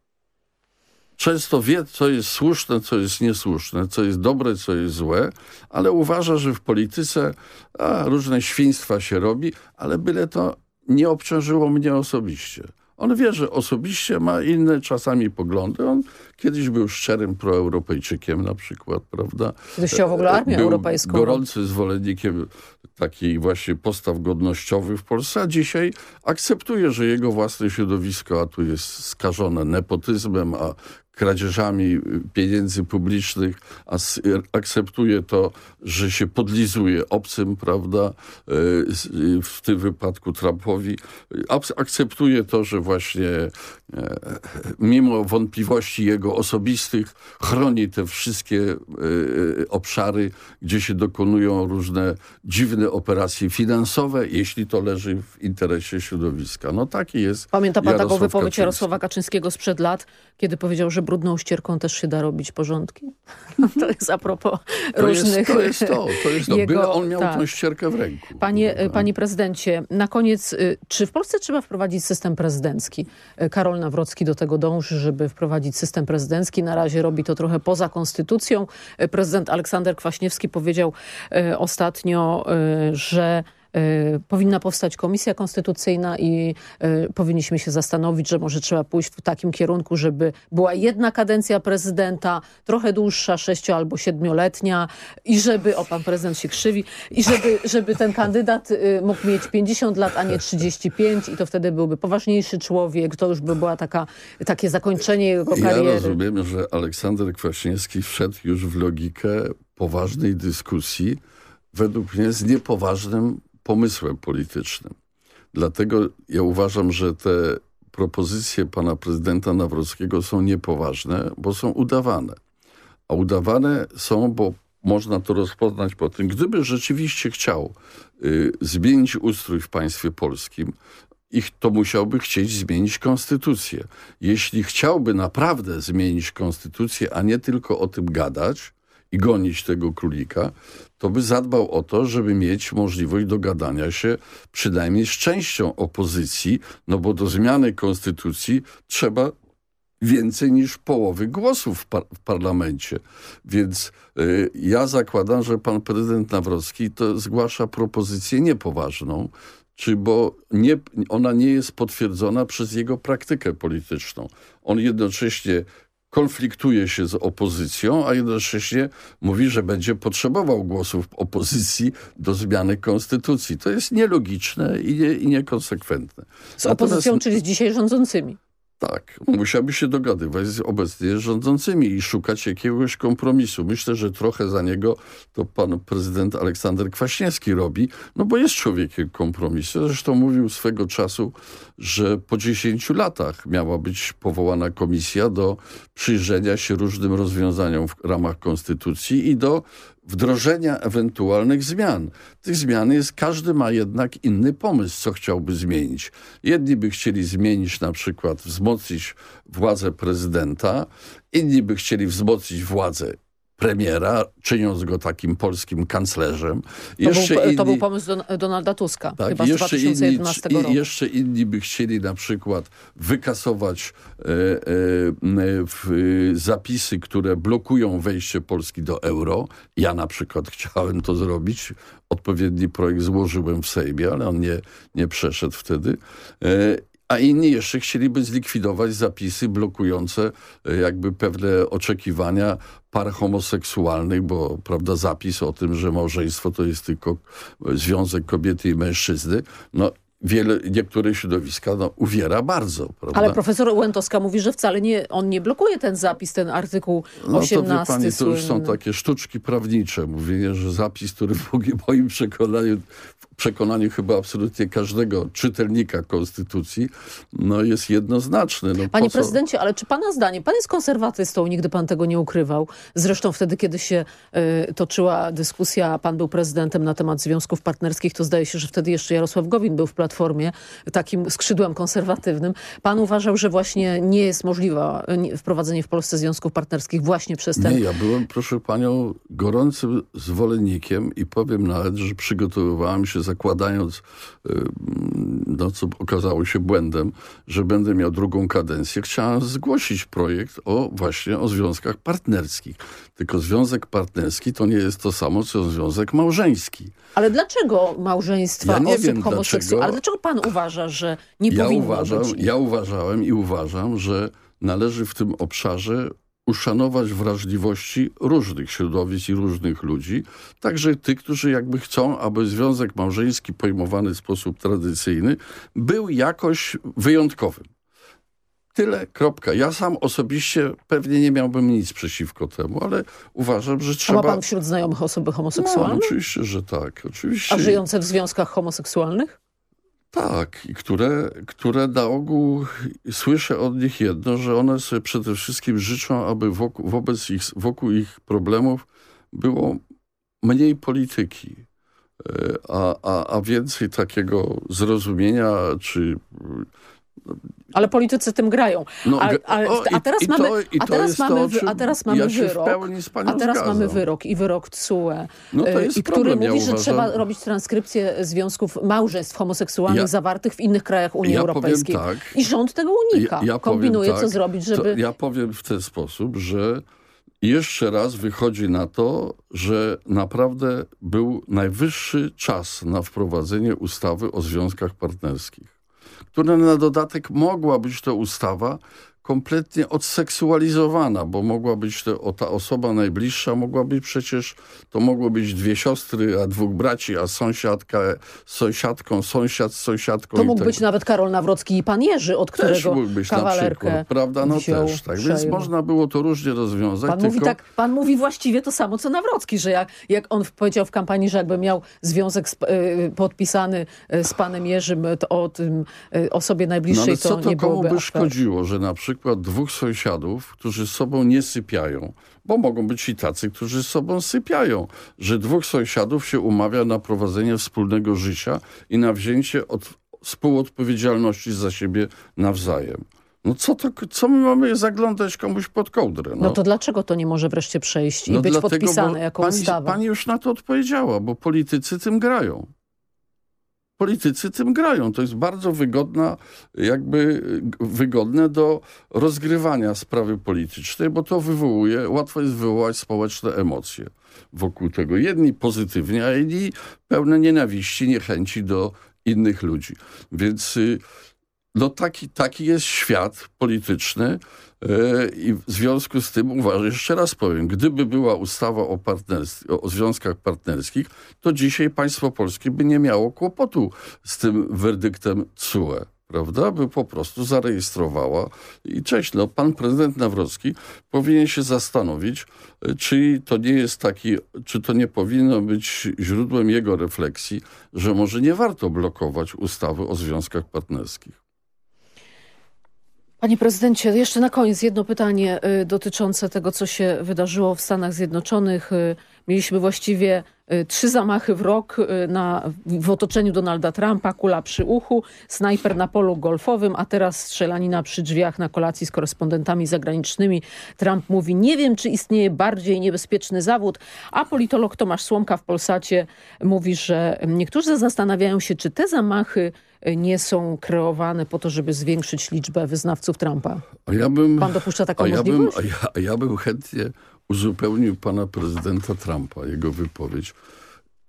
często wie, co jest słuszne, co jest niesłuszne, co jest dobre, co jest złe, ale uważa, że w polityce a, różne świństwa się robi, ale byle to nie obciążyło mnie osobiście. On wie, że osobiście ma inne czasami poglądy. On kiedyś był szczerym proeuropejczykiem na przykład, prawda? Kiedyś chciał w ogóle armię był europejską. gorący zwolennikiem takich właśnie postaw godnościowych w Polsce, a dzisiaj akceptuje, że jego własne środowisko, a tu jest skażone nepotyzmem, a kradzieżami pieniędzy publicznych, a akceptuje to, że się podlizuje obcym, prawda, w tym wypadku Trumpowi. Akceptuje to, że właśnie mimo wątpliwości jego osobistych chroni te wszystkie obszary, gdzie się dokonują różne dziwne operacje finansowe, jeśli to leży w interesie środowiska. No taki jest Pamięta pan Jarosław taką wypowiedź Kaczyński. Jarosława Kaczyńskiego sprzed lat, kiedy powiedział, że brudną ścierką też się da robić porządki? To jest a propos To różnych jest to, jest to, to jest to. jego- Byle on miał tak. tą ścierkę w ręku. Panie, prawda? panie prezydencie, na koniec, y, czy w Polsce trzeba wprowadzić system prezydencki? Y, Karol Nawrocki do tego dąży, żeby wprowadzić system prezydencki. Na razie robi to trochę poza konstytucją. Prezydent Aleksander Kwaśniewski powiedział ostatnio, że powinna powstać komisja konstytucyjna i y, powinniśmy się zastanowić, że może trzeba pójść w takim kierunku, żeby była jedna kadencja prezydenta, trochę dłuższa, sześcio- albo siedmioletnia i żeby, o pan prezydent się krzywi, i żeby, żeby ten kandydat y, mógł mieć 50 lat, a nie 35 i to wtedy byłby poważniejszy człowiek, to już by była taka, takie zakończenie jego Ja kariery. rozumiem, że Aleksander Kwaśniewski wszedł już w logikę poważnej dyskusji, według mnie z niepoważnym pomysłem politycznym. Dlatego ja uważam, że te propozycje pana prezydenta Nawrockiego są niepoważne, bo są udawane. A udawane są, bo można to rozpoznać po tym, gdyby rzeczywiście chciał y, zmienić ustrój w państwie polskim, ich to musiałby chcieć zmienić konstytucję. Jeśli chciałby naprawdę zmienić konstytucję, a nie tylko o tym gadać i gonić tego królika, to by zadbał o to, żeby mieć możliwość dogadania się przynajmniej z częścią opozycji, no bo do zmiany konstytucji trzeba więcej niż połowy głosów w, par w parlamencie. Więc y, ja zakładam, że pan prezydent Nawrocki to zgłasza propozycję niepoważną, czy bo nie, ona nie jest potwierdzona przez jego praktykę polityczną. On jednocześnie konfliktuje się z opozycją, a jednocześnie mówi, że będzie potrzebował głosów opozycji do zmiany konstytucji. To jest nielogiczne i, nie, i niekonsekwentne. Z opozycją, Natomiast- czyli z dzisiaj rządzącymi. Tak, musiałby się dogadywać z obecnie rządzącymi i szukać jakiegoś kompromisu. Myślę, że trochę za niego to pan prezydent Aleksander Kwaśniewski robi, no bo jest człowiekiem kompromisu. Zresztą mówił swego czasu, że po 10 latach miała być powołana komisja do przyjrzenia się różnym rozwiązaniom w ramach konstytucji i do wdrożenia ewentualnych zmian. Tych zmian jest, każdy ma jednak inny pomysł, co chciałby zmienić. Jedni by chcieli zmienić na przykład, wzmocnić władzę prezydenta, inni by chcieli wzmocnić władzę premiera, czyniąc go takim polskim kanclerzem. To, był, to był pomysł Don Donalda Tuska, tak, chyba z jeszcze 2011 inni, roku. Jeszcze inni by chcieli na przykład wykasować e, e, w, zapisy, które blokują wejście Polski do euro. Ja na przykład chciałem to zrobić. Odpowiedni projekt złożyłem w Sejmie, ale on nie, nie przeszedł wtedy. E, a inni jeszcze chcieliby zlikwidować zapisy blokujące e, jakby pewne oczekiwania par homoseksualnych, bo prawda, zapis o tym, że małżeństwo to jest tylko związek kobiety i mężczyzny, no wiele, niektóre środowiska no, uwiera bardzo. Prawda? Ale profesor Łętowska mówi, że wcale nie, on nie blokuje ten zapis, ten artykuł No 18 to wie pani, to już są takie sztuczki prawnicze. Mówienie, że zapis, który w moim przekonaniu, przekonaniu chyba absolutnie każdego czytelnika konstytucji, no jest jednoznaczny. No, Panie prezydencie, ale czy pana zdanie, pan jest konserwatystą, nigdy pan tego nie ukrywał. Zresztą wtedy, kiedy się y, toczyła dyskusja, pan był prezydentem na temat związków partnerskich, to zdaje się, że wtedy jeszcze Jarosław Gowin był w Platformie, takim skrzydłem konserwatywnym. Pan uważał, że właśnie nie jest możliwe nie- wprowadzenie w Polsce związków partnerskich właśnie przez ten... Nie, ja byłem, proszę panią, gorącym zwolennikiem i powiem nawet, że przygotowywałem się zakładając, y, no co okazało się błędem, że będę miał drugą kadencję. Chciałem zgłosić projekt o właśnie o związkach partnerskich. Tylko związek partnerski to nie jest to samo, co związek małżeński. Ale dlaczego małżeństwa Ja nie osób wiem dlaczego. Ale dlaczego pan uważa, że nie ja powinno uważam, być? Ja uważałem i uważam, że należy w tym obszarze uszanować wrażliwości różnych środowisk i różnych ludzi, także tych, którzy jakby chcą, aby związek małżeński pojmowany w sposób tradycyjny był jakoś wyjątkowym. Tyle, kropka. Ja sam osobiście pewnie nie miałbym nic przeciwko temu, ale uważam, że trzeba... A ma pan wśród znajomych osoby homoseksualne? No, oczywiście, że tak. Oczywiście. A żyjące w związkach homoseksualnych? Tak, i które, które na ogół słyszę od nich jedno, że one sobie przede wszystkim życzą, aby wokół, wobec ich, wokół ich problemów było mniej polityki, e, a, a, a więcej takiego zrozumienia czy ale politycy tym grają. No, a, a, a, teraz mamy, a teraz mamy, a teraz mamy ja wyrok. A teraz zgadzam. mamy wyrok i wyrok TSUE, no i który mówi, ja że uważam... trzeba robić transkrypcję związków małżeństw homoseksualnych ja, zawartych w innych krajach Unii Europejskiej. Tak, I rząd tego unika. Kombinuje, tak, co zrobić, żeby... ja powiem w ten sposób, że jeszcze raz wychodzi na to, że naprawdę był najwyższy czas na wprowadzenie ustawy o związkach partnerskich które na dodatek mogła być to ustawa kompletnie odseksualizowana, bo mogła być to, o, ta osoba najbliższa, mogła być przecież, to mogło być dwie siostry, a dwóch braci, a sąsiadka z sąsiadką, sąsiad z sąsiadką. To mógł tak. być nawet Karol Nawrocki i pan Jerzy, od którego też mógł być kawalerkę na przykład, prawda? No też, tak. Więc można było to różnie rozwiązać. Pan, tylko... mówi tak, pan mówi właściwie to samo, co Nawrocki, że jak, jak on powiedział w kampanii, że jakby miał związek z, y, podpisany y, z panem Jerzym to o tym y, osobie najbliższej, no, ale co to, nie komu by szkodziło, że na przykład przykład dwóch sąsiadów, którzy z sobą nie sypiają, bo mogą być i tacy, którzy z sobą sypiają, że dwóch sąsiadów się umawia na prowadzenie wspólnego życia i na wzięcie od, współodpowiedzialności za siebie nawzajem. No co, to, co my mamy zaglądać komuś pod kołdrę? No, no to dlaczego to nie może wreszcie przejść i no być dlatego, podpisane jako pani, ustawa? Pani już na to odpowiedziała, bo politycy tym grają politycy tym grają. To jest bardzo wygodna, jakby wygodne do rozgrywania sprawy politycznej, bo to wywołuje, łatwo jest wywołać społeczne emocje wokół tego. Jedni pozytywnie, a inni pełne nienawiści, niechęci do innych ludzi. Więc y, no taki, taki jest świat polityczny i w związku z tym uważam, jeszcze raz powiem, gdyby była ustawa o, o związkach partnerskich, to dzisiaj państwo polskie by nie miało kłopotu z tym werdyktem CUE prawda, by po prostu zarejestrowała i cześć, no pan prezydent Nawrocki powinien się zastanowić, e, czy to nie jest taki, czy to nie powinno być źródłem jego refleksji, że może nie warto blokować ustawy o związkach partnerskich. Panie prezydencie, jeszcze na koniec jedno pytanie y, dotyczące tego, co się wydarzyło w Stanach Zjednoczonych. Y, mieliśmy właściwie y, trzy zamachy w rok na, w otoczeniu Donalda Trumpa, kula przy uchu, snajper na polu golfowym, a teraz strzelanina przy drzwiach na kolacji z korespondentami zagranicznymi. Trump mówi, nie wiem, czy istnieje bardziej niebezpieczny zawód, a politolog Tomasz Słomka w Polsacie mówi, że niektórzy zastanawiają się, czy te zamachy nie są kreowane po to, żeby zwiększyć liczbę wyznawców Trumpa. A ja bym, Pan dopuszcza taką a ja możliwość? Bym, a, ja, a ja bym chętnie uzupełnił pana prezydenta Trumpa, jego wypowiedź,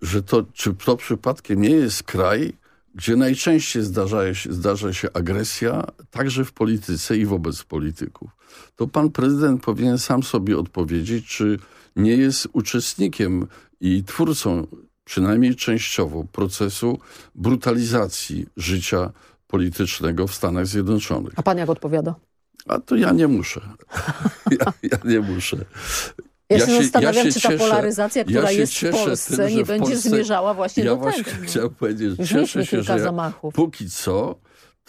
że to, czy to przypadkiem nie jest kraj, gdzie najczęściej zdarza się, zdarza się agresja, także w polityce i wobec polityków. To pan prezydent powinien sam sobie odpowiedzieć, czy nie jest uczestnikiem i twórcą przynajmniej częściowo, procesu brutalizacji życia politycznego w Stanach Zjednoczonych. A pan jak odpowiada? A to ja nie muszę. ja, ja nie muszę. Ja, ja się zastanawiam, ja się czy ta polaryzacja, która ja jest w Polsce, tym, nie będzie Polsce, zmierzała właśnie ja do właśnie tego. chciałem powiedzieć, cieszę się, że zamachów. póki co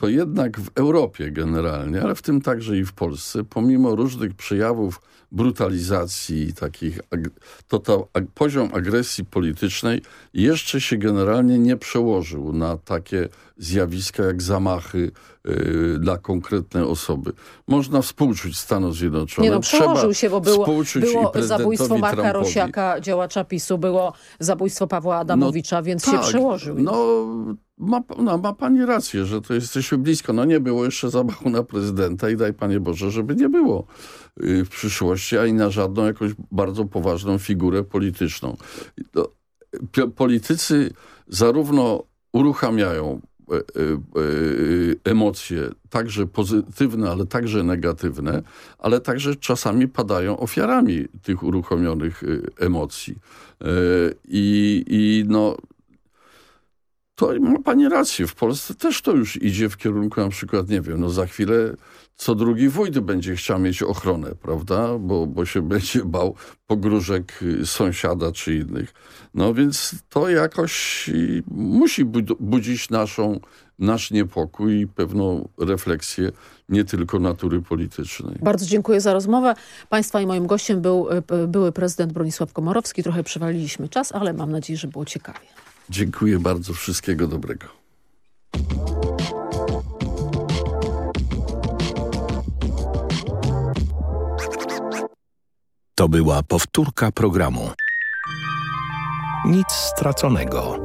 to jednak w Europie generalnie, ale w tym także i w Polsce, pomimo różnych przejawów brutalizacji, takich, to ta poziom agresji politycznej jeszcze się generalnie nie przełożył na takie zjawiska jak zamachy yy, dla konkretnej osoby. Można współczuć Stanom Zjednoczonym. Nie no, przełożył się, bo było, było zabójstwo Marka Trumpowi. Rosiaka, działacza PiSu, było zabójstwo Pawła Adamowicza, no, więc tak, się przełożył. No, ma, no, ma pani rację, że to jesteśmy blisko. No nie było jeszcze zamachu na prezydenta i daj Panie Boże, żeby nie było y, w przyszłości, ani na żadną jakąś bardzo poważną figurę polityczną. Politycy zarówno uruchamiają e, emocje, także pozytywne, ale także negatywne, ale także czasami padają ofiarami tych uruchomionych emocji. I, i no, to ma pani rację. W Polsce też to już idzie w kierunku na przykład, nie wiem, no za chwilę co drugi wójt będzie chciał mieć ochronę, prawda? Bo, bo się będzie bał pogróżek y, sąsiada czy innych. No więc to jakoś y, musi budzić naszą, nasz niepokój i pewną refleksję nie tylko natury politycznej. Bardzo dziękuję za rozmowę. Państwa i moim gościem był y, były prezydent Bronisław Komorowski. Trochę przewaliliśmy czas, ale mam nadzieję, że było ciekawie. Dziękuję bardzo. Wszystkiego dobrego. To była powtórka programu. Nic straconego.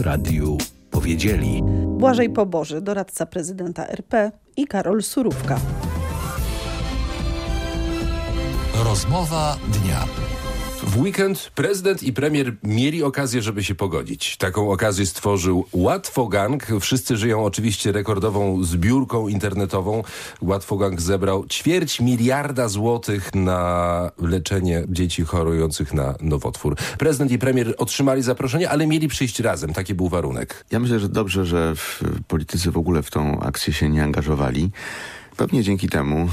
Polskim Radiu powiedzieli Błażej Poboży, doradca prezydenta RP i Karol Surówka. Rozmowa dnia. W weekend prezydent i premier mieli okazję, żeby się pogodzić. Taką okazję stworzył Łatwogang. Wszyscy żyją oczywiście rekordową zbiórką internetową. Łatwogang zebrał ćwierć miliarda złotych na leczenie dzieci chorujących na nowotwór. Prezydent i premier otrzymali zaproszenie, ale mieli przyjść razem. Taki był warunek. Ja myślę, że dobrze, że politycy w ogóle w tą akcję się nie angażowali Pewnie dzięki temu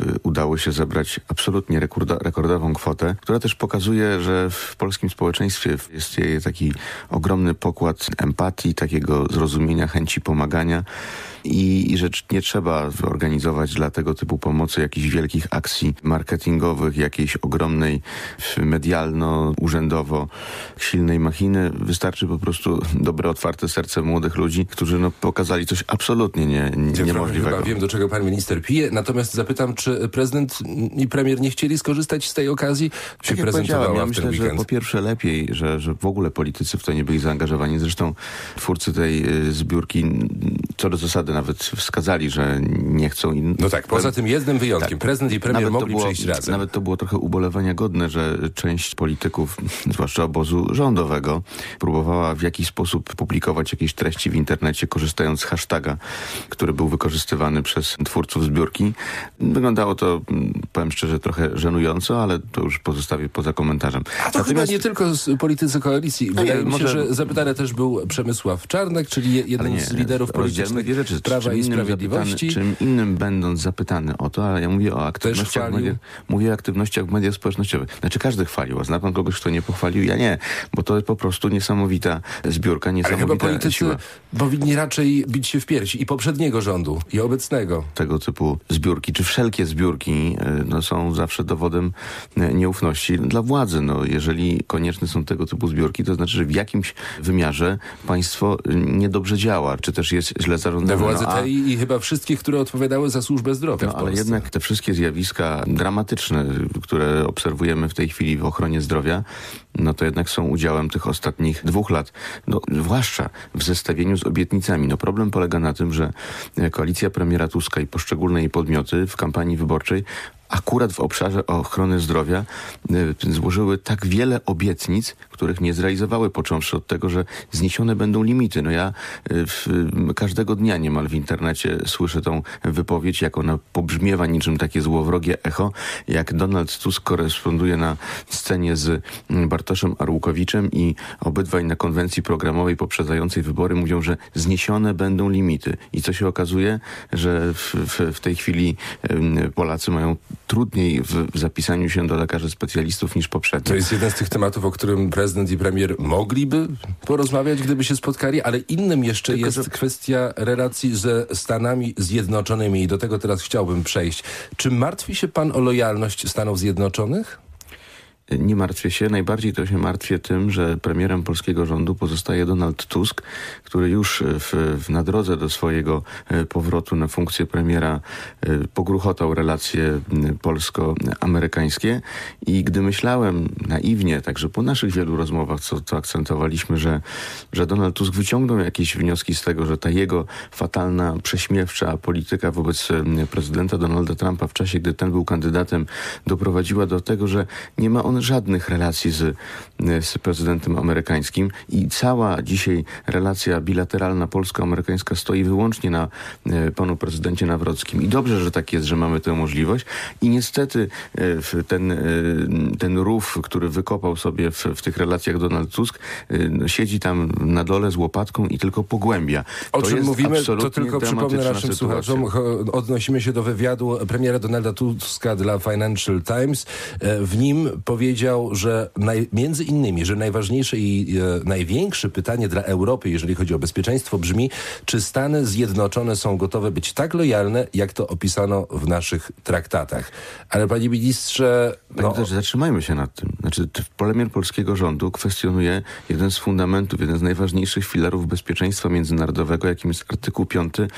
y, udało się zebrać absolutnie rekorda, rekordową kwotę, która też pokazuje, że w polskim społeczeństwie jest taki ogromny pokład empatii, takiego zrozumienia, chęci pomagania i, i że nie trzeba organizować dla tego typu pomocy jakichś wielkich akcji marketingowych, jakiejś ogromnej medialno-urzędowo silnej machiny. Wystarczy po prostu dobre, otwarte serce młodych ludzi, którzy no, pokazali coś absolutnie nie, nie, niemożliwego. Chyba wiem, do czego pan minister pije, natomiast zapytam, czy prezydent i premier nie chcieli skorzystać z tej okazji? Tak się prezentowała ja myślę, że po pierwsze lepiej, że, że w ogóle politycy w to nie byli zaangażowani. Zresztą twórcy tej y, zbiórki co do zasady nawet wskazali, że nie chcą. In... No tak, poza tym jednym wyjątkiem. Tak. Prezydent i premier nawet mogli było, przejść razem. Nawet to było trochę ubolewania godne, że część polityków, zwłaszcza obozu rządowego, próbowała w jakiś sposób publikować jakieś treści w internecie, korzystając z hashtaga, który był wykorzystywany przez twórców zbiórki. Wyglądało to, powiem szczerze, trochę żenująco, ale to już pozostawię poza komentarzem. A to Natomiast... chyba nie tylko z politycy koalicji. Wydaje mi się, że zapytany też był Przemysław Czarnek, czyli jeden z liderów politycznych dwie rzeczy. Prawa i Sprawiedliwości. Zapytany, czym innym będąc zapytany o to, ale ja mówię o aktywnościach, w mediach, mówię o aktywnościach w mediach społecznościowych. Znaczy każdy chwalił, a zna pan kogoś, kto nie pochwalił? Ja nie, bo to jest po prostu niesamowita zbiórka, niesamowita ale chyba politycy siła. powinni raczej bić się w piersi i poprzedniego rządu, i obecnego. Tego typu zbiórki, czy wszelkie zbiórki e, no, są zawsze dowodem e, nieufności dla władzy. No, jeżeli konieczne są tego typu zbiórki, to znaczy, że w jakimś wymiarze państwo niedobrze działa, czy też jest źle zarządzane. Władzy no, a... tej i chyba wszystkich, które odpowiadały za służbę zdrowia no, Ale jednak te wszystkie zjawiska dramatyczne, które obserwujemy w tej chwili w ochronie zdrowia, no to jednak są udziałem tych ostatnich dwóch lat. No, zwłaszcza w zestawieniu z obietnicami. No problem polega na tym, że koalicja premiera Tuska i poszczególne jej podmioty w kampanii wyborczej akurat w obszarze ochrony zdrowia y, złożyły tak wiele obietnic, których nie zrealizowały, począwszy od tego, że zniesione będą limity. No ja y, w, każdego dnia niemal w internecie słyszę tą wypowiedź, jak ona pobrzmiewa niczym takie złowrogie echo, jak Donald Tusk koresponduje na scenie z mm, Bartoszem Arłukowiczem i obydwaj na konwencji programowej poprzedzającej wybory mówią, że zniesione będą limity. I co się okazuje, że w, w, w tej chwili Polacy mają trudniej w zapisaniu się do lekarzy specjalistów niż poprzednio. To jest jeden z tych tematów, o którym prezydent i premier mogliby porozmawiać, gdyby się spotkali, ale innym jeszcze Tylko, jest że... kwestia relacji ze Stanami Zjednoczonymi i do tego teraz chciałbym przejść. Czy martwi się pan o lojalność Stanów Zjednoczonych? Nie martwię się. Najbardziej to się martwię tym, że premierem polskiego rządu pozostaje Donald Tusk, który już w, w, na drodze do swojego e, powrotu na funkcję premiera e, pogruchotał relacje polsko-amerykańskie i gdy myślałem naiwnie, także po naszych wielu rozmowach, co, co akcentowaliśmy, że, że Donald Tusk wyciągnął jakieś wnioski z tego, że ta jego fatalna, prześmiewcza polityka wobec prezydenta Donalda Trumpa w czasie, gdy ten był kandydatem, doprowadziła do tego, że nie ma on żadnych relacji z, z prezydentem amerykańskim i cała dzisiaj relacja bilateralna polsko-amerykańska stoi wyłącznie na e, panu prezydencie Nawrockim. I dobrze, że tak jest, że mamy tę możliwość. I niestety e, ten, e, ten rów, który wykopał sobie w, w tych relacjach Donald Tusk, no, siedzi tam na dole z łopatką i tylko pogłębia. O to czym mówimy, to tylko przypomnę naszym słuchaczom, odnosimy się do wywiadu premiera Donalda Tuska dla Financial Times. W nim powiedział powiedział, że naj, między innymi, że najważniejsze i e, największe pytanie dla Europy, jeżeli chodzi o bezpieczeństwo, brzmi, czy Stany Zjednoczone są gotowe być tak lojalne, jak to opisano w naszych traktatach. Ale panie ministrze... No... Panie zatrzymajmy się nad tym. Znaczy, premier polskiego rządu kwestionuje jeden z fundamentów, jeden z najważniejszych filarów bezpieczeństwa międzynarodowego, jakim jest artykuł 5. E,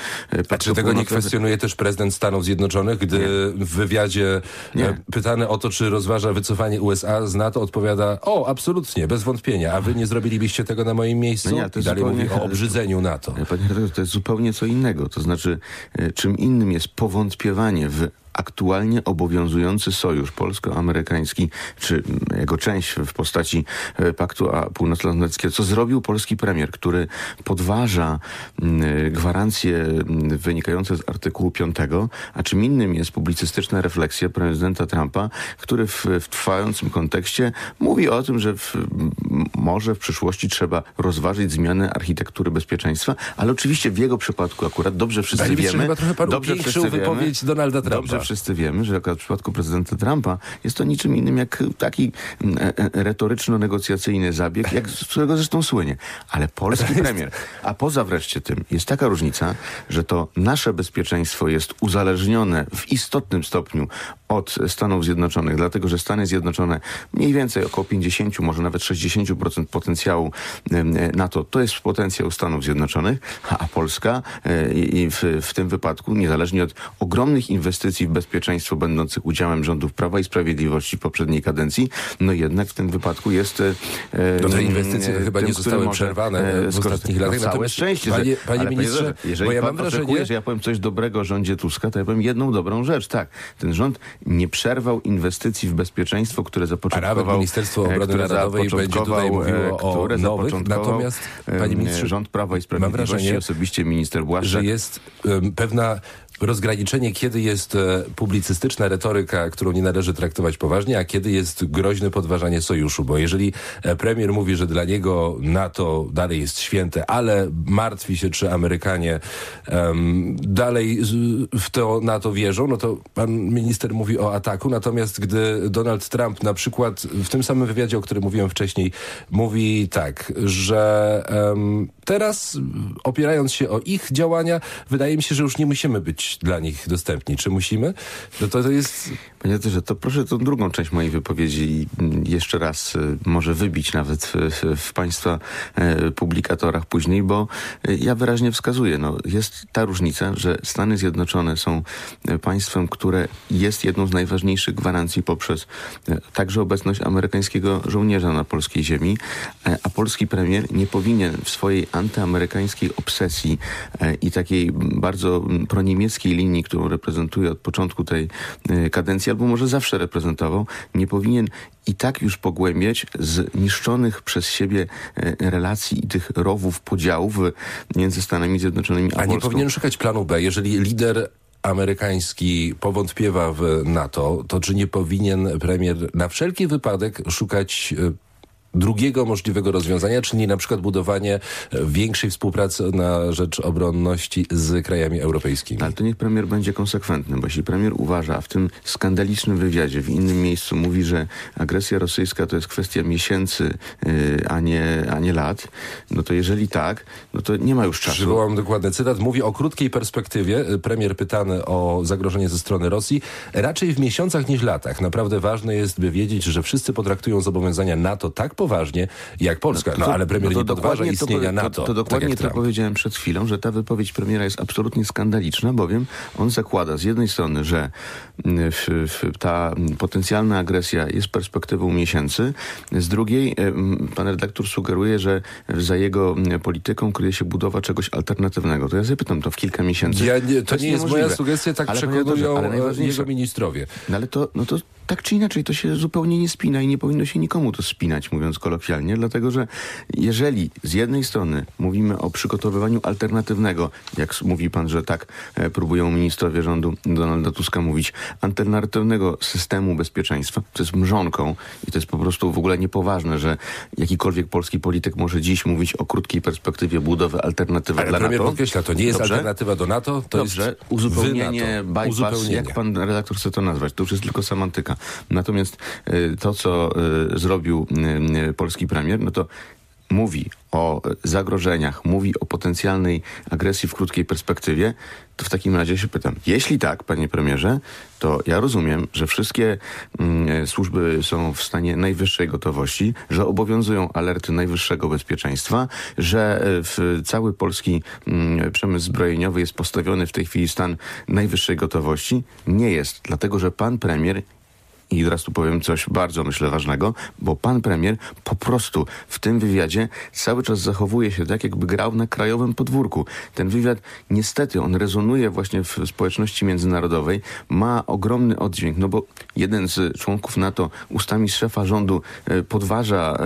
A czy tego nie kwestionuje też prezydent Stanów Zjednoczonych, gdy nie. w wywiadzie e, pytany o to, czy rozważa wycofanie USA USA z NATO odpowiada, o, absolutnie, bez wątpienia, a wy nie zrobilibyście tego na moim miejscu? No nie, I dalej zupełnie, mówi o obrzydzeniu NATO. Panie to jest zupełnie co innego. To znaczy, e, czym innym jest powątpiewanie w aktualnie obowiązujący sojusz polsko-amerykański, czy jego część w postaci e, Paktu Północnoatlantyckiego, co zrobił polski premier, który podważa gwarancje wynikające z artykułu 5, a czym innym jest publicystyczna refleksja prezydenta Trumpa, który w, w trwającym kontekście mówi o tym, że w, może w przyszłości trzeba rozważyć zmianę architektury bezpieczeństwa, ale oczywiście w jego przypadku akurat dobrze wszyscy Panie wiemy... Dobrze wszyscy wypowiedź wiemy, Donalda Trumpa. Dobrze wszyscy wiemy, że w przypadku prezydenta Trumpa jest to niczym innym jak taki e, e, retoryczno-negocjacyjny zabieg, jak, z którego zresztą słynie. Ale polski premier, a poza wreszcie tym jest taka różnica, że to nasze bezpieczeństwo jest uzależnione w istotnym stopniu od Stanów Zjednoczonych, dlatego że Stany Zjednoczone mniej więcej około 50, może nawet 60% potencjału NATO to jest potencjał Stanów Zjednoczonych, a Polska e, i w, w tym wypadku, niezależnie od ogromnych inwestycji w bezpieczeństwo będących udziałem rządów Prawa i Sprawiedliwości w poprzedniej kadencji, no jednak w tym wypadku jest... E, no te inwestycje to chyba tym, nie zostały przerwane e, w ostatnich latach. No, całe szczęście. Panie, panie ministrze, jeżeli bo ja pan mam wrażenie... że ja powiem coś dobrego o rządzie Tuska, to ja powiem jedną dobrą rzecz. Tak, ten rząd nie przerwał inwestycji w bezpieczeństwo, które zapoczątkował... A nawet Ministerstwo Obrony Narodowej będzie tutaj mówiło o nowych, natomiast panie ministrze, rząd Prawa i Sprawiedliwości, wrażenie, osobiście minister Błaszczak... Że jest um, pewna rozgraniczenie, kiedy jest e, publicystyczna retoryka, którą nie należy traktować poważnie, a kiedy jest groźne podważanie sojuszu. Bo jeżeli e, premier mówi, że dla niego NATO dalej jest święte, ale martwi się, czy Amerykanie um, dalej w to NATO wierzą, no to pan minister mówi o ataku. Natomiast gdy Donald Trump na przykład w tym samym wywiadzie, o którym mówiłem wcześniej, mówi tak, że um, teraz opierając się o ich działania, wydaje mi się, że już nie musimy być dla nich dostępni. Czy musimy? No to, to jest... Panie że to proszę tą drugą część mojej wypowiedzi jeszcze raz y, może wybić nawet w, w Państwa e, publikatorach później, bo y, ja wyraźnie wskazuję, no, jest ta różnica, że Stany Zjednoczone są e, państwem, które jest jedną z najważniejszych gwarancji poprzez e, także obecność amerykańskiego żołnierza na polskiej ziemi, a polski premier nie powinien w swojej antyamerykańskiej obsesji i takiej bardzo proniemieckiej linii, którą reprezentuje od początku tej kadencji, albo może zawsze reprezentował, nie powinien i tak już pogłębiać zniszczonych przez siebie y, relacji i tych rowów, podziałów między Stanami Zjednoczonymi a, a Polską. nie powinien szukać planu B, jeżeli lider amerykański powątpiewa w NATO, to czy nie powinien premier na wszelki wypadek szukać y, drugiego możliwego rozwiązania, czyli na przykład budowanie e, większej współpracy na rzecz obronności z krajami europejskimi. Ale to niech premier będzie konsekwentny, bo jeśli premier uważa, w tym skandalicznym wywiadzie w innym miejscu mówi, że agresja rosyjska to jest kwestia miesięcy, yy, a, nie, a nie lat, no to jeżeli tak, no to nie ma już czasu. Przywołam dokładny cytat. Mówi o krótkiej perspektywie. Premier pytany o zagrożenie ze strony Rosji. Raczej w miesiącach niż latach. Naprawdę ważne jest, by wiedzieć, że wszyscy potraktują zobowiązania NATO tak poważnie jak Polska. No, to, ale premier no nie podważa istnienia to, NATO. To, to dokładnie tak to powiedziałem przed chwilą, że ta wypowiedź premiera jest absolutnie skandaliczna, bowiem on zakłada z jednej strony, że mm, ta potencjalna agresja jest perspektywą miesięcy, z drugiej pan redaktor sugeruje, że za jego polityką kryje się budowa czegoś alternatywnego. To ja zapytam to w kilka miesięcy. Ja nie, to, to nie jest moja sugestia, tak ale przekonują ale jego ministrowie. No ale to, no to tak czy inaczej to się zupełnie nie spina i nie powinno się nikomu to spinać, mówiąc kolokwialnie, dlatego że jeżeli z jednej strony mówimy o przygotowywaniu alternatywnego, jak mówi pan, że tak e, próbują ministrowie rządu Donalda Tuska mówić, alternatywnego systemu bezpieczeństwa, to jest mrzonką i to jest po prostu w ogóle niepoważne, że jakikolwiek polski polityk może dziś mówić o krótkiej perspektywie budowy alternatywy Ale dla premier NATO. podkreśla, to nie jest Dobrze? alternatywa do NATO, to Dobrze. jest uzupełnienie, bypass, uzupełnienie. jak pan redaktor chce to nazwać, to już jest tylko semantyka. Natomiast y, to, co y, zrobił y, polski premier, no to mówi o zagrożeniach, mówi o potencjalnej agresji w krótkiej perspektywie, to w takim razie się pytam, jeśli tak, panie premierze, to ja rozumiem, że wszystkie mm, służby są w stanie najwyższej gotowości, że obowiązują alerty najwyższego bezpieczeństwa, że w cały polski mm, przemysł zbrojeniowy jest postawiony w tej chwili stan najwyższej gotowości. Nie jest, dlatego że pan premier I teraz tu powiem coś bardzo, myślę, ważnego, bo pan premier po prostu w tym wywiadzie cały czas zachowuje się tak, jakby grał na krajowym podwórku. Ten wywiad, niestety, on rezonuje właśnie w społeczności międzynarodowej, ma ogromny oddźwięk, no bo jeden z członków NATO ustami szefa rządu e, podważa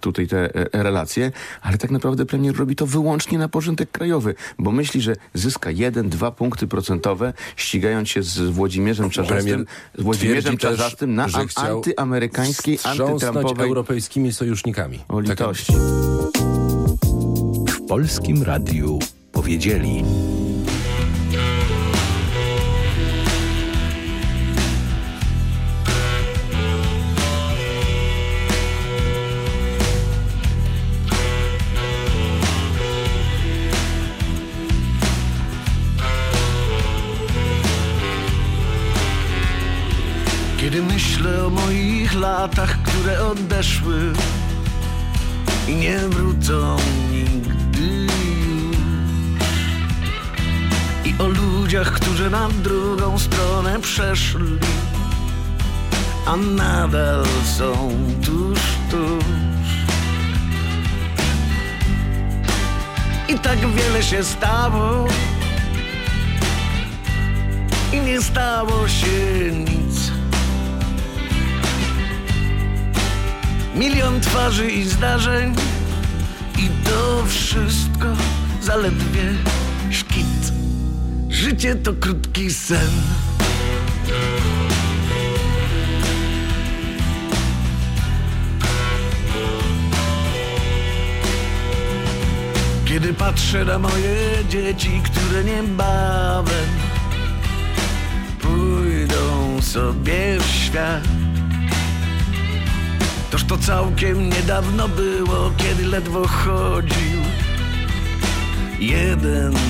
tutaj te e, relacje, ale tak naprawdę premier robi to wyłącznie na porządek krajowy, bo myśli, że zyska jeden, dwa punkty procentowe, ścigając się z Włodzimierzem Czarzastym, z Włodzimierzem Czarzastym na że chciał antyamerykańskiej, antytrumpowej europejskimi sojusznikami. o litości. W Polskim Radiu powiedzieli. Kiedy myślę o moich latach, które odeszły i nie wrócą nigdy. I o ludziach, którzy na drugą stronę przeszli, a nadal są tuż, tuż. I tak wiele się stało i nie stało się nic. Milion twarzy i zdarzeń i to wszystko zaledwie szkit. Życie to krótki sen. Kiedy patrzę na moje dzieci, które niebawem pójdą sobie w świat. Toż to całkiem niedawno było, kiedy ledwo chodził. Jeden